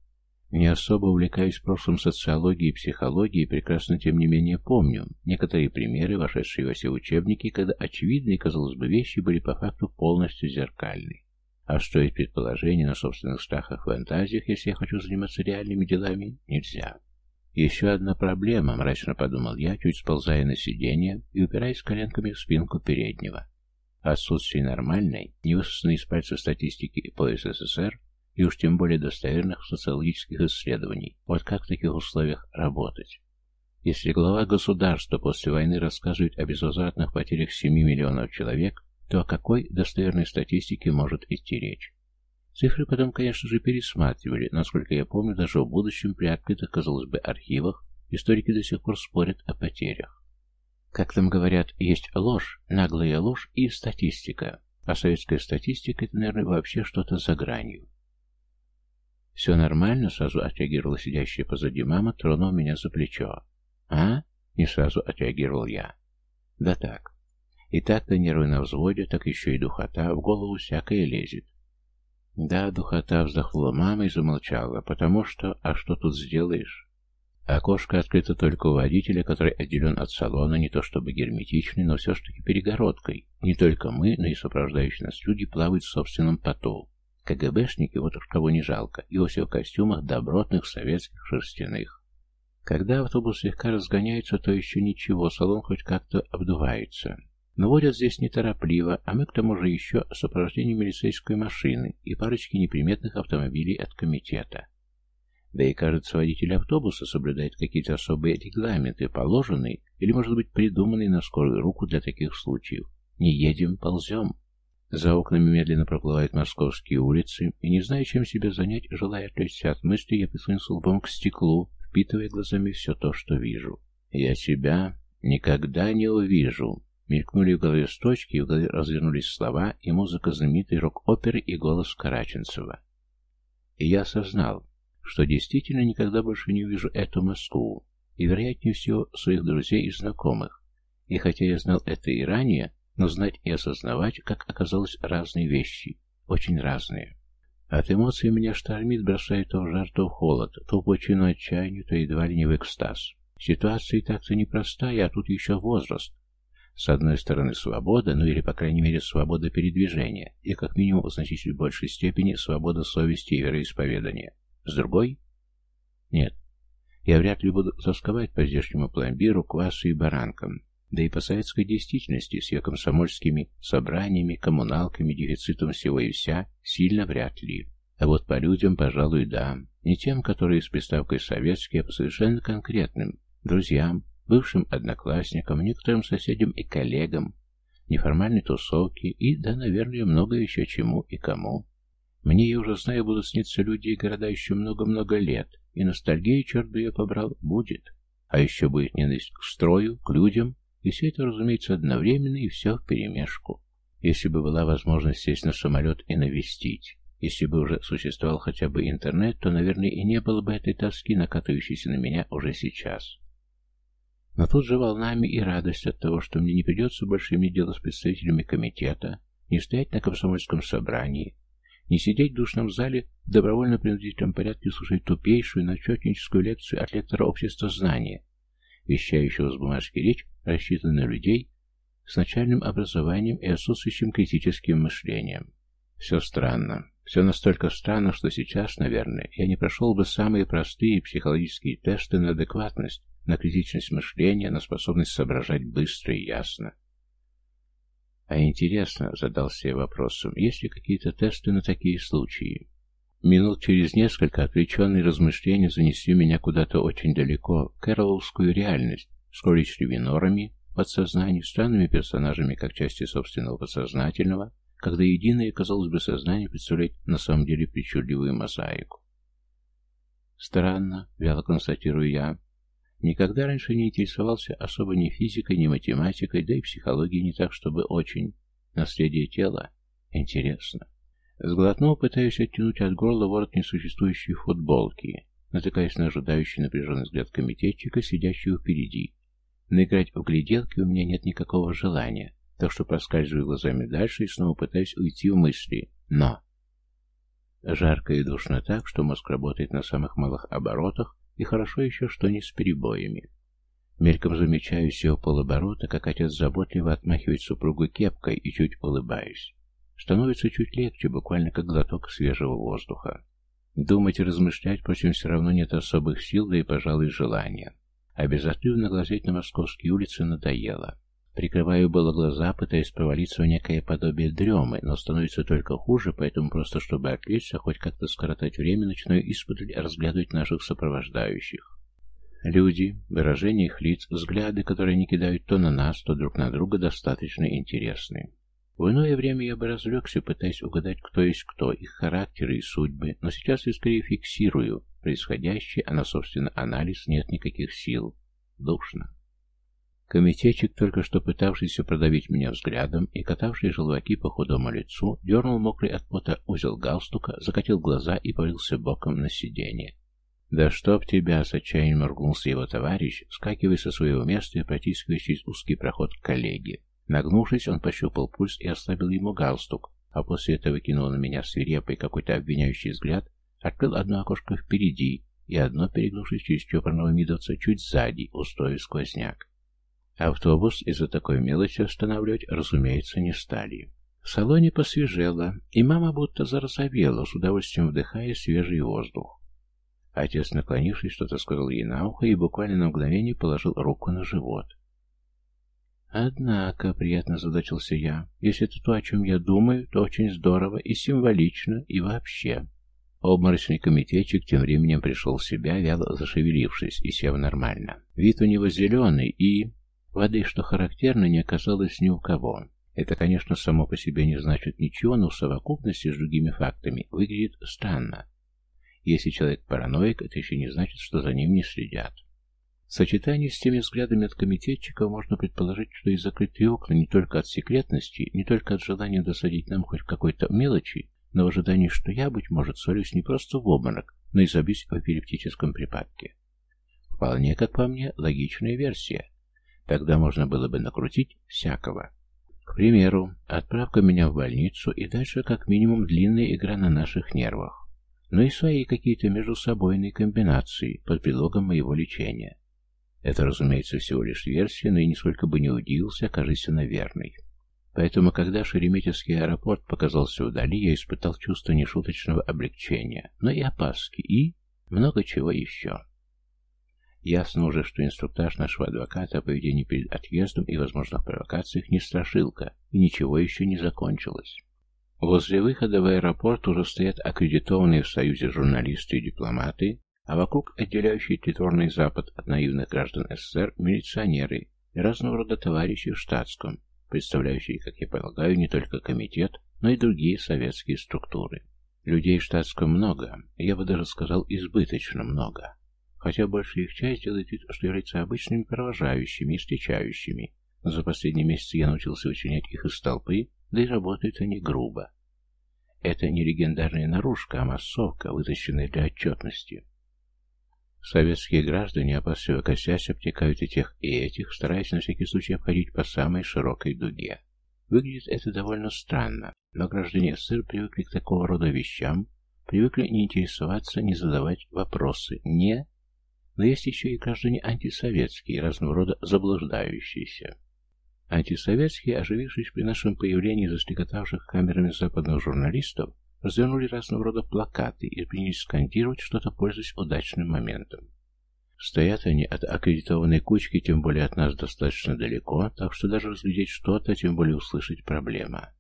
Не особо увлекаюсь прошлым социологией и психологией, прекрасно тем не менее помню некоторые примеры, вошедшие во все учебники, когда очевидные, казалось бы, вещи были по факту полностью зеркальны. А стоит предположение на собственных страхах и фантазиях, если я хочу заниматься реальными делами, нельзя. Еще одна проблема, мрачно подумал я, чуть сползая на сиденье и упираясь коленками в спинку переднего. Отсутствие нормальной, не высосанной из пальца статистики по СССР и уж тем более достоверных социологических исследований. Вот как в таких условиях работать? Если глава государства после войны рассказывает о безвозвратных потерях 7 миллионов человек, то о какой достоверной статистике может идти речь? Цифры потом, конечно же, пересматривали. Насколько я помню, даже в будущем при открытых, казалось бы, архивах историки до сих пор спорят о потерях. Как там говорят, есть ложь, наглая ложь и статистика. А советская статистика — это, наверное, вообще что-то за гранью. «Все нормально?» — сразу отреагировала сидящая позади мама, тронув меня за плечо. «А?» — не сразу отреагировал я. «Да так. И так-то нервы на взводе, так еще и духота, в голову всякое лезет». «Да, духота», — вздохнула мама и замолчала, потому что... А что тут сделаешь? Окошко открыто только у водителя, который отделен от салона, не то чтобы герметичный, но все ж таки перегородкой. Не только мы, но и сопровождающие нас люди плавают в собственном поту. КГБшники, вот уж кого не жалко, и все в костюмах добротных советских шерстяных. Когда автобус слегка разгоняется, то еще ничего, салон хоть как-то обдувается. Но водят здесь неторопливо, а мы к тому же еще сопровождение милицейской машины и парочки неприметных автомобилей от комитета. Да и, кажется, водитель автобуса соблюдает какие-то особые регламенты, положенные или, может быть, придуманные на скорую руку для таких случаев. Не едем, ползем. За окнами медленно проплывают московские улицы, и, не зная, чем себя занять, желая отвлечься от мысли, я прислонился лбом к стеклу, впитывая глазами все то, что вижу. Я себя никогда не увижу. Мелькнули в голове строчки, и в голове развернулись слова и музыка знаменитой рок-оперы и голос Караченцева. И я осознал, что действительно никогда больше не увижу эту Москву, и, вероятнее всего, своих друзей и знакомых. И хотя я знал это и ранее, но знать и осознавать, как оказалось, разные вещи, очень разные. От эмоций меня штормит, бросает то в жар, то в холод, то в почину отчаянию, то едва ли не в экстаз. Ситуация и так-то непростая, а тут еще возраст. С одной стороны свобода, ну или, по крайней мере, свобода передвижения, и как минимум в значительно большей степени свобода совести и вероисповедания. С другой? Нет. Я вряд ли буду тосковать по здешнему пломбиру, квасу и баранкам. Да и по советской действительности с ее комсомольскими собраниями, коммуналками, дефицитом всего и вся, сильно вряд ли. А вот по людям, пожалуй, да. Не тем, которые с приставкой «советские», а по совершенно конкретным. Друзьям, бывшим одноклассникам, некоторым соседям и коллегам, неформальной тусовки и, да, наверное, много еще чему и кому. Мне, я уже знаю, будут сниться люди и города еще много-много лет, и ностальгия, черт бы ее побрал, будет. А еще будет ненависть к строю, к людям, и все это, разумеется, одновременно и все вперемешку. Если бы была возможность сесть на самолет и навестить, если бы уже существовал хотя бы интернет, то, наверное, и не было бы этой тоски, накатывающейся на меня уже сейчас. Но тут же волнами и радость от того, что мне не придется больше иметь дело с представителями комитета, не стоять на комсомольском собрании, не сидеть в душном зале в добровольно-принудительном порядке слушать тупейшую начетническую лекцию от лектора общества знания, вещающего с бумажки речь, рассчитанной на людей с начальным образованием и отсутствующим критическим мышлением. Все странно. Все настолько странно, что сейчас, наверное, я не прошел бы самые простые психологические тесты на адекватность, на критичность мышления, на способность соображать быстро и ясно. А интересно, задался я вопросом, есть ли какие-то тесты на такие случаи? Минут через несколько отвлеченные размышления занесли меня куда-то очень далеко, в кэроловскую реальность, с количествами норами, подсознанием, странными персонажами как части собственного подсознательного, когда единое, казалось бы, сознание представляет на самом деле причудливую мозаику. Странно, вяло констатирую я. Никогда раньше не интересовался особо ни физикой, ни математикой, да и психологией не так, чтобы очень. Наследие тела? Интересно. Сглотнув, пытаюсь оттянуть от горла ворот несуществующей футболки, натыкаясь на ожидающий напряженный взгляд комитетчика, сидящего впереди. Но играть в гляделки у меня нет никакого желания, так что проскальзываю глазами дальше и снова пытаюсь уйти в мысли. Но... Жарко и душно так, что мозг работает на самых малых оборотах, и хорошо еще, что не с перебоями. Мельком замечаю всего полоборота, как отец заботливо отмахивает супругу кепкой и чуть улыбаюсь. Становится чуть легче, буквально как глоток свежего воздуха. Думать и размышлять, впрочем, все равно нет особых сил, да и, пожалуй, желания. А безотрывно глазеть на московские улицы надоело. Прикрываю было глаза, пытаясь провалиться в некое подобие дремы, но становится только хуже, поэтому просто, чтобы отвлечься, хоть как-то скоротать время, начинаю исподаль разглядывать наших сопровождающих. Люди, выражения их лиц, взгляды, которые не кидают то на нас, то друг на друга, достаточно интересны. В иное время я бы развлекся, пытаясь угадать, кто есть кто, их характеры и судьбы, но сейчас я скорее фиксирую происходящее, а на, собственно, анализ нет никаких сил. Душно. Комитетчик, только что пытавшийся продавить меня взглядом и катавший желваки по худому лицу, дернул мокрый от пота узел галстука, закатил глаза и повалился боком на сиденье. «Да чтоб тебя!» — с отчаянием моргнулся его товарищ, скакивая со своего места и протискиваясь через узкий проход к коллеге. Нагнувшись, он пощупал пульс и ослабил ему галстук, а после этого кинул на меня свирепый какой-то обвиняющий взгляд, открыл одно окошко впереди и одно, перегнувшись через чопорного мидовца, чуть сзади, устроив сквозняк. Автобус из-за такой мелочи останавливать, разумеется, не стали. В салоне посвежело, и мама будто зарозовела, с удовольствием вдыхая свежий воздух. Отец, наклонившись, что-то сказал ей на ухо и буквально на мгновение положил руку на живот. «Однако», — приятно задачился я, — «если это то, о чем я думаю, то очень здорово и символично, и вообще». Обморочный комитетчик тем временем пришел в себя, вяло зашевелившись и сев нормально. Вид у него зеленый и... Воды, что характерно, не оказалось ни у кого. Это, конечно, само по себе не значит ничего, но в совокупности с другими фактами выглядит странно. Если человек параноик, это еще не значит, что за ним не следят. В сочетании с теми взглядами от комитетчиков можно предположить, что и закрытые окна не только от секретности, не только от желания досадить нам хоть какой-то мелочи, но в ожидании, что я, быть может, солюсь не просто в обморок, но и забьюсь в эпилептическом припадке. Вполне, как по мне, логичная версия. Тогда можно было бы накрутить всякого. К примеру, отправка меня в больницу и дальше как минимум длинная игра на наших нервах. Но и свои какие-то междусобойные комбинации под предлогом моего лечения. Это, разумеется, всего лишь версия, но и нисколько бы не удивился, окажись она верной. Поэтому, когда Шереметьевский аэропорт показался вдали, я испытал чувство нешуточного облегчения, но и опаски, и много чего еще. Ясно уже, что инструктаж нашего адвоката о поведении перед отъездом и возможных провокациях не страшилка, и ничего еще не закончилось. Возле выхода в аэропорт уже стоят аккредитованные в Союзе журналисты и дипломаты, а вокруг отделяющие территорный Запад от наивных граждан СССР милиционеры и разного рода товарищи в штатском, представляющие, как я полагаю, не только комитет, но и другие советские структуры. Людей в штатском много, я бы даже сказал избыточно много хотя большая их часть делает вид, что являются обычными провожающими и встречающими. За последние месяцы я научился вычленять их из толпы, да и работают они грубо. Это не легендарная наружка, а массовка, вытащенная для отчетности. Советские граждане, опасливо косясь, обтекают и тех, и этих, стараясь на всякий случай обходить по самой широкой дуге. Выглядит это довольно странно, но граждане СССР привыкли к такого рода вещам, привыкли не интересоваться, не задавать вопросы, не но есть еще и граждане антисоветские, разного рода заблуждающиеся. Антисоветские, оживившись при нашем появлении застрекотавших камерами западных журналистов, развернули разного рода плакаты и принялись скандировать что-то, пользуясь удачным моментом. Стоят они от аккредитованной кучки, тем более от нас достаточно далеко, так что даже разглядеть что-то, тем более услышать проблема.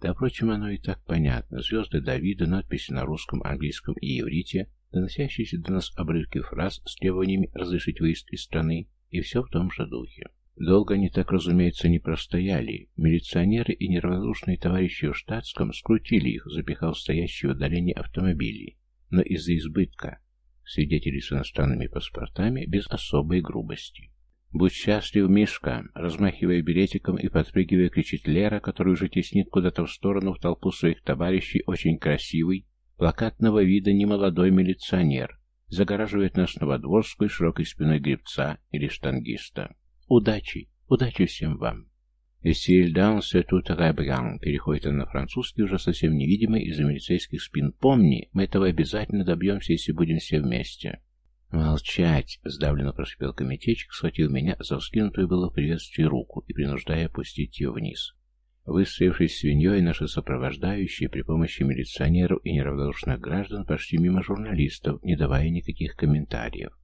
Да, впрочем, оно и так понятно. Звезды Давида, надписи на русском, английском и иврите, доносящиеся до нас обрывки фраз с требованиями разрешить выезд из страны, и все в том же духе. Долго они так, разумеется, не простояли. Милиционеры и неравнодушные товарищи в штатском скрутили их, запихав стоящие в отдалении автомобилей, но из-за избытка свидетелей с иностранными паспортами без особой грубости. «Будь счастлив, Мишка!» Размахивая билетиком и подпрыгивая, кричит Лера, который уже теснит куда-то в сторону в толпу своих товарищей, очень красивый, Плакатного вида немолодой милиционер загораживает нас Новодворскую широкой спиной гребца или штангиста. Удачи! Удачи всем вам! «Эсиль дансе тут рабран» переходит он на французский, уже совсем невидимый из-за милицейских спин. «Помни, мы этого обязательно добьемся, если будем все вместе». «Молчать!» — сдавленно прошипел комитетчик, схватил меня за вскинутую было в приветствии руку и принуждая опустить ее вниз. Выстроившись свиньей, наши сопровождающие при помощи милиционеров и неравнодушных граждан пошли мимо журналистов, не давая никаких комментариев.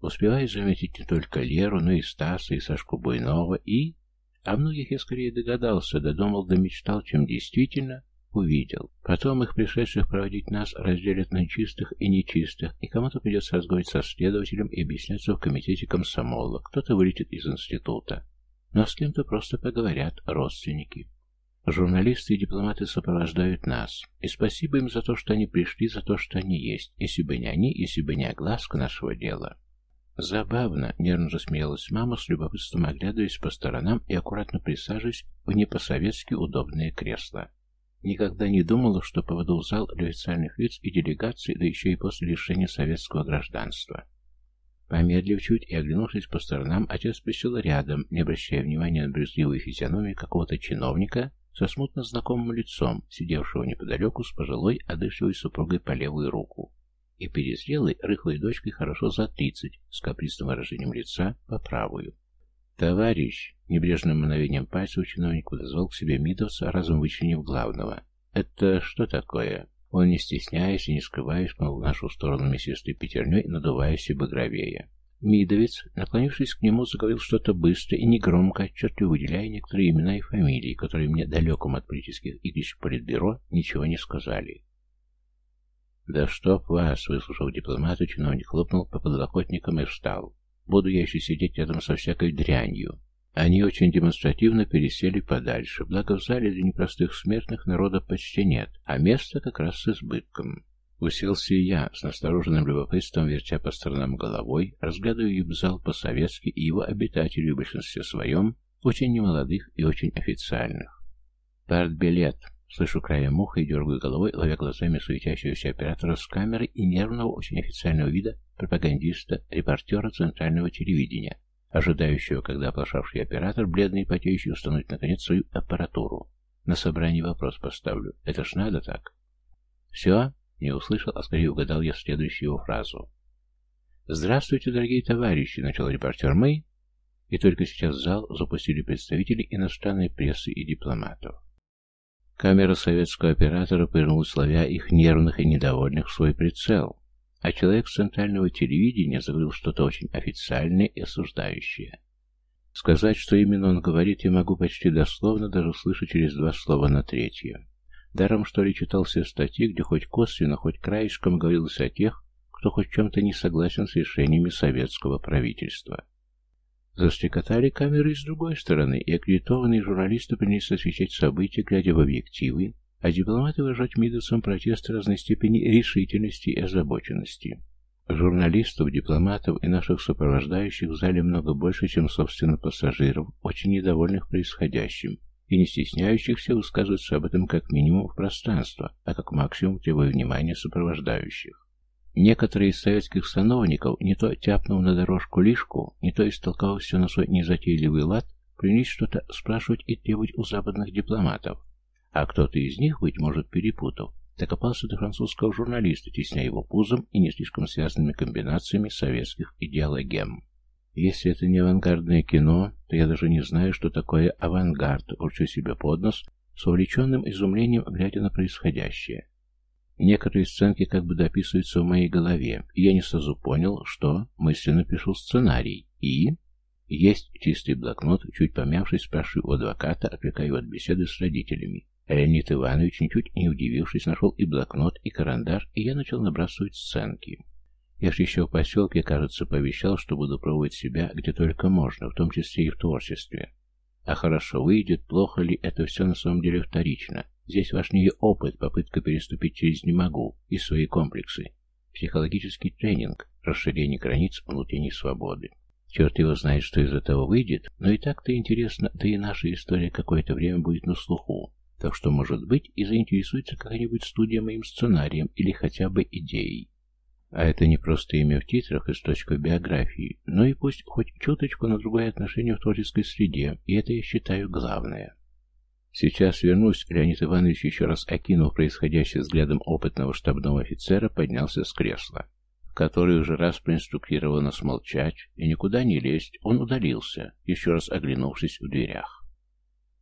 Успеваю заметить не только Леру, но и Стаса, и Сашку Буйнова, и... О многих я скорее догадался, додумал, да мечтал, чем действительно увидел. Потом их пришедших проводить нас разделят на чистых и нечистых, и кому-то придется разговаривать со следователем и объясняться в комитете комсомола, кто-то вылетит из института но с кем-то просто поговорят родственники. Журналисты и дипломаты сопровождают нас, и спасибо им за то, что они пришли, за то, что они есть, если бы не они, если бы не огласка нашего дела. Забавно, нервно засмеялась мама, с любопытством оглядываясь по сторонам и аккуратно присаживаясь в не удобное кресло. Никогда не думала, что поведу в зал для официальных лиц и делегаций, да еще и после лишения советского гражданства. Помедлив чуть и оглянувшись по сторонам, отец присел рядом, не обращая внимания на брюзгливую физиономию какого-то чиновника со смутно знакомым лицом, сидевшего неподалеку с пожилой, одышливой супругой по левую руку, и перезрелой, рыхлой дочкой хорошо за тридцать, с капризным выражением лица по правую. «Товарищ!» — небрежным мгновением пальца чиновник подозвал к себе Мидовца, разум вычленив главного. «Это что такое?» Он, не стесняясь и не скрываясь, пнул в нашу сторону мясистой пятерней, надуваясь и багровее. Мидовец, наклонившись к нему, заговорил что-то быстро и негромко, отчетливо выделяя некоторые имена и фамилии, которые мне, далеком от политических игрищ политбюро, ничего не сказали. «Да чтоб вас!» — выслушав дипломата, чиновник хлопнул по подлокотникам и встал. «Буду я еще сидеть рядом со всякой дрянью. Они очень демонстративно пересели подальше, благо в зале для непростых смертных народа почти нет, а места как раз с избытком. Уселся я, с настороженным любопытством, вертя по сторонам головой, разглядывая юбзал по-советски и его обитателей в большинстве своем, очень немолодых и очень официальных. «Партбилет!» Слышу краем уха и дергаю головой, ловя глазами суетящегося оператора с камеры и нервного, очень официального вида пропагандиста, репортера центрального телевидения, ожидающего, когда оплошавший оператор, бледный и потеющий, установит наконец свою аппаратуру. На собрании вопрос поставлю. Это ж надо так. Все? Не услышал, а скорее угадал я следующую его фразу. «Здравствуйте, дорогие товарищи!» — начал репортер Мэй, и только сейчас в зал запустили представители иностранной прессы и дипломатов. Камера советского оператора повернулась, ловя их нервных и недовольных в свой прицел, а человек с центрального телевидения заговорил что-то очень официальное и осуждающее. Сказать, что именно он говорит, я могу почти дословно, даже слышать через два слова на третье. Даром, что ли, читал все статьи, где хоть косвенно, хоть краешком говорилось о тех, кто хоть чем-то не согласен с решениями советского правительства. Застрекотали камеры с другой стороны, и аккредитованные журналисты принялись освещать события, глядя в объективы, а дипломаты выражать мидовцам протесты разной степени решительности и озабоченности. Журналистов, дипломатов и наших сопровождающих в зале много больше, чем, собственно, пассажиров, очень недовольных происходящим, и не стесняющихся высказываться об этом как минимум в пространство, а как максимум требуя внимания сопровождающих. Некоторые из советских сановников, не то тяпнув на дорожку лишку, не то истолковав все на свой незатейливый лад, принялись что-то спрашивать и требовать у западных дипломатов, а кто-то из них, быть может, перепутав, докопался до французского журналиста, тесня его пузом и не слишком связанными комбинациями советских идеологем. Если это не авангардное кино, то я даже не знаю, что такое авангард, урчу себе под нос, с увлеченным изумлением глядя на происходящее. Некоторые сценки как бы дописываются в моей голове, и я не сразу понял, что мысленно пишу сценарий. И... Есть чистый блокнот, чуть помявшись, спрашиваю у адвоката, отвлекая его от беседы с родителями. Леонид Иванович, ничуть не удивившись, нашел и блокнот, и карандаш, и я начал набрасывать сценки. Я ж еще в поселке, кажется, пообещал, что буду пробовать себя где только можно, в том числе и в творчестве. А хорошо выйдет, плохо ли, это все на самом деле вторично. Здесь важнее опыт, попытка переступить через «не могу» и свои комплексы. Психологический тренинг, расширение границ внутренней свободы. Черт его знает, что из этого выйдет, но и так-то интересно, да и наша история какое-то время будет на слуху. Так что, может быть, и заинтересуется какая-нибудь студия моим сценарием или хотя бы идеей. А это не просто имя в титрах и строчка биографии, но и пусть хоть чуточку на другое отношение в творческой среде, и это я считаю главное. Сейчас вернусь, Леонид Иванович, еще раз окинув происходящее взглядом опытного штабного офицера, поднялся с кресла, в который уже раз проинструктировал нас молчать и никуда не лезть, он удалился, еще раз оглянувшись в дверях.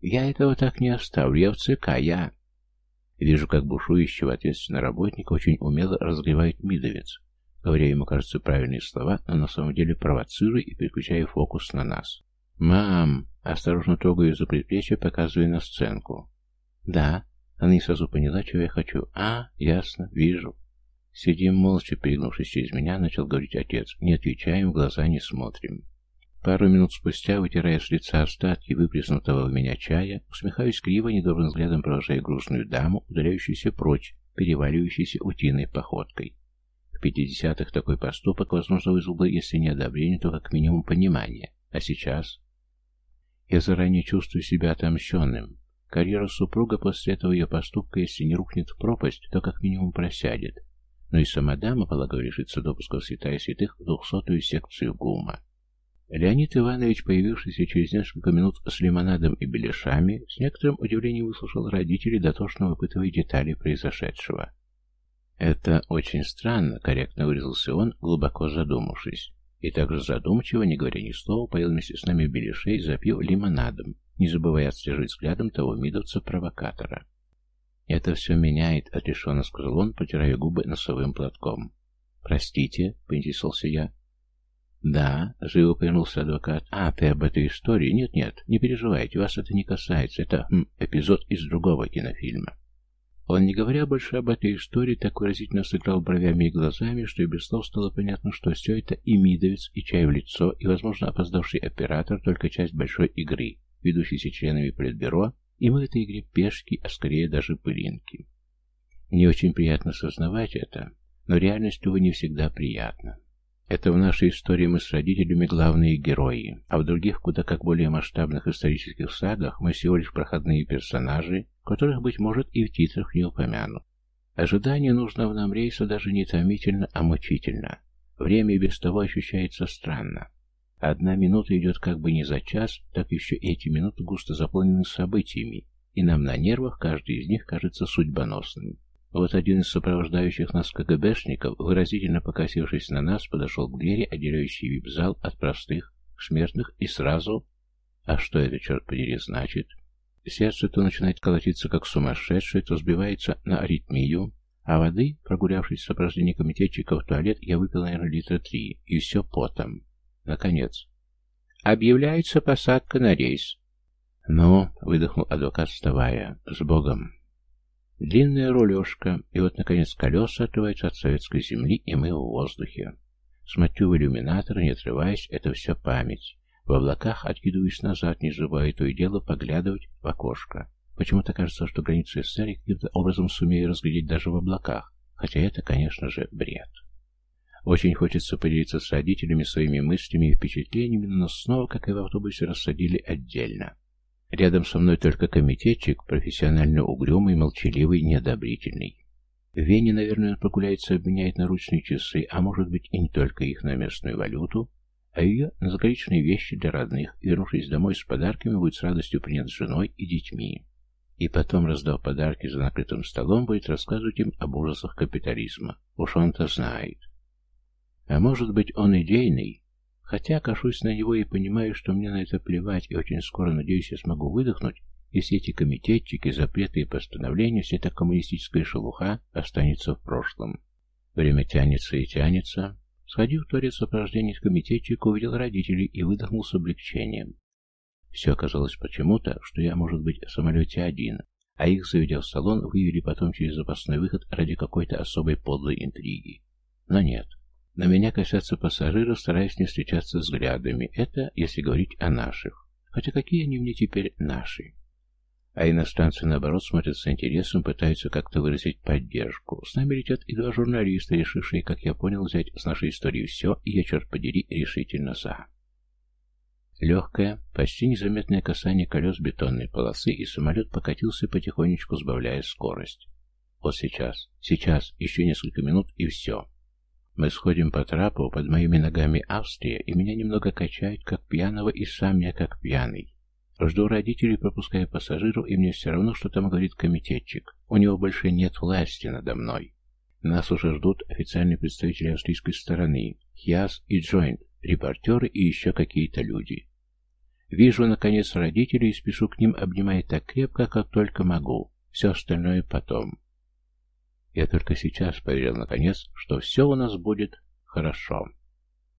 Я этого так не оставлю, я в ЦК, я... Вижу, как бушующего ответственного работника очень умело разгревает Мидовец, говоря ему, кажется, правильные слова, но на самом деле провоцируя и переключая фокус на нас. «Мам!» Осторожно трогаю за предплечье, показывая на сценку. «Да». Она не сразу поняла, чего я хочу. «А, ясно, вижу». Сидим молча, перегнувшись через меня, начал говорить отец. Не отвечаем, в глаза не смотрим. Пару минут спустя, вытирая с лица остатки выплеснутого в меня чая, усмехаюсь криво, недобрым взглядом провожая грустную даму, удаляющуюся прочь, переваливающейся утиной походкой. В пятидесятых такой поступок, возможно, вызвал бы, если не одобрение, то как минимум понимание. А сейчас... Я заранее чувствую себя отомщенным. Карьера супруга после этого ее поступка, если не рухнет в пропасть, то как минимум просядет. Но и сама дама, полагаю, лишится допуска святая святых в двухсотую секцию ГУМа. Леонид Иванович, появившийся через несколько минут с лимонадом и беляшами, с некоторым удивлением выслушал родителей, дотошно выпытывая детали произошедшего. «Это очень странно», — корректно выразился он, глубоко задумавшись. И также задумчиво, не говоря ни слова, поел вместе с нами беляшей, запил лимонадом, не забывая отслеживать взглядом того мидовца-провокатора. «Это все меняет», — отрешенно сказал он, потирая губы носовым платком. «Простите», — поинтересовался я, «Да», — живо повернулся адвокат. «А, ты об этой истории? Нет-нет, не переживайте, вас это не касается. Это хм, эпизод из другого кинофильма». Он, не говоря больше об этой истории, так выразительно сыграл бровями и глазами, что и без слов стало понятно, что все это и Мидовец, и чай в лицо, и, возможно, опоздавший оператор — только часть большой игры, ведущейся членами Политбюро, и мы в этой игре пешки, а скорее даже пылинки. Мне очень приятно сознавать это, но реальность, увы, не всегда приятна. Это в нашей истории мы с родителями главные герои, а в других, куда как более масштабных исторических сагах, мы всего лишь проходные персонажи, которых, быть может, и в титрах не упомянут. Ожидание нужного нам рейса даже не томительно, а мучительно. Время без того ощущается странно. Одна минута идет как бы не за час, так еще эти минуты густо заполнены событиями, и нам на нервах каждый из них кажется судьбоносным. Вот один из сопровождающих нас КГБшников, выразительно покосившись на нас, подошел к двери, отделяющей вип-зал от простых, смертных, и сразу... А что это, черт подери, значит? Сердце то начинает колотиться как сумасшедшее, то сбивается на аритмию, а воды, прогулявшись в сопровождении комитетчика в туалет, я выпил, наверное, литра три, и все потом. Наконец. Объявляется посадка на рейс. «Ну», — выдохнул адвокат, вставая, — «с Богом». Длинная рулежка, и вот, наконец, колеса отрываются от советской земли, и мы в воздухе. Смотрю в иллюминатор, не отрываясь, это все память. В облаках откидываюсь назад, не забывая то и дело поглядывать в окошко. Почему-то кажется, что границы СССР каким-то образом сумею разглядеть даже в облаках, хотя это, конечно же, бред. Очень хочется поделиться с родителями своими мыслями и впечатлениями, но снова, как и в автобусе, рассадили отдельно. Рядом со мной только комитетчик, профессионально угрюмый, молчаливый, неодобрительный. В Вене, наверное, он прогуляется, обменяет наручные часы, а может быть и не только их на местную валюту, а ее на заграничные вещи для родных, и, вернувшись домой с подарками, будет с радостью принят женой и детьми. И потом, раздав подарки за накрытым столом, будет рассказывать им об ужасах капитализма. Уж он-то знает. А может быть, он идейный, Хотя кашусь на него и понимаю, что мне на это плевать, и очень скоро, надеюсь, я смогу выдохнуть, если эти комитетчики, запреты и постановления, вся эта коммунистическая шелуха останется в прошлом. Время тянется и тянется. Сходив в туалет сопровождения комитетчика, увидел родителей и выдохнул с облегчением. Все оказалось почему-то, что я, может быть, в самолете один, а их, заведя в салон, вывели потом через запасной выход ради какой-то особой подлой интриги. Но нет. На меня косятся пассажиры, стараясь не встречаться взглядами. Это, если говорить о наших. Хотя какие они мне теперь наши? А иностранцы, наоборот, смотрят с интересом, пытаются как-то выразить поддержку. С нами летят и два журналиста, решившие, как я понял, взять с нашей истории все, и я, черт подери, решительно за. Легкое, почти незаметное касание колес бетонной полосы, и самолет покатился потихонечку, сбавляя скорость. Вот сейчас, сейчас, еще несколько минут, и все. Мы сходим по трапу, под моими ногами Австрия, и меня немного качает, как пьяного, и сам я как пьяный. Жду родителей, пропуская пассажиров, и мне все равно, что там говорит комитетчик. У него больше нет власти надо мной. Нас уже ждут официальные представители австрийской стороны, Хиас и Джойнт, репортеры и еще какие-то люди. Вижу, наконец, родителей и спешу к ним, обнимая так крепко, как только могу. Все остальное потом. Я только сейчас поверил наконец, что все у нас будет хорошо.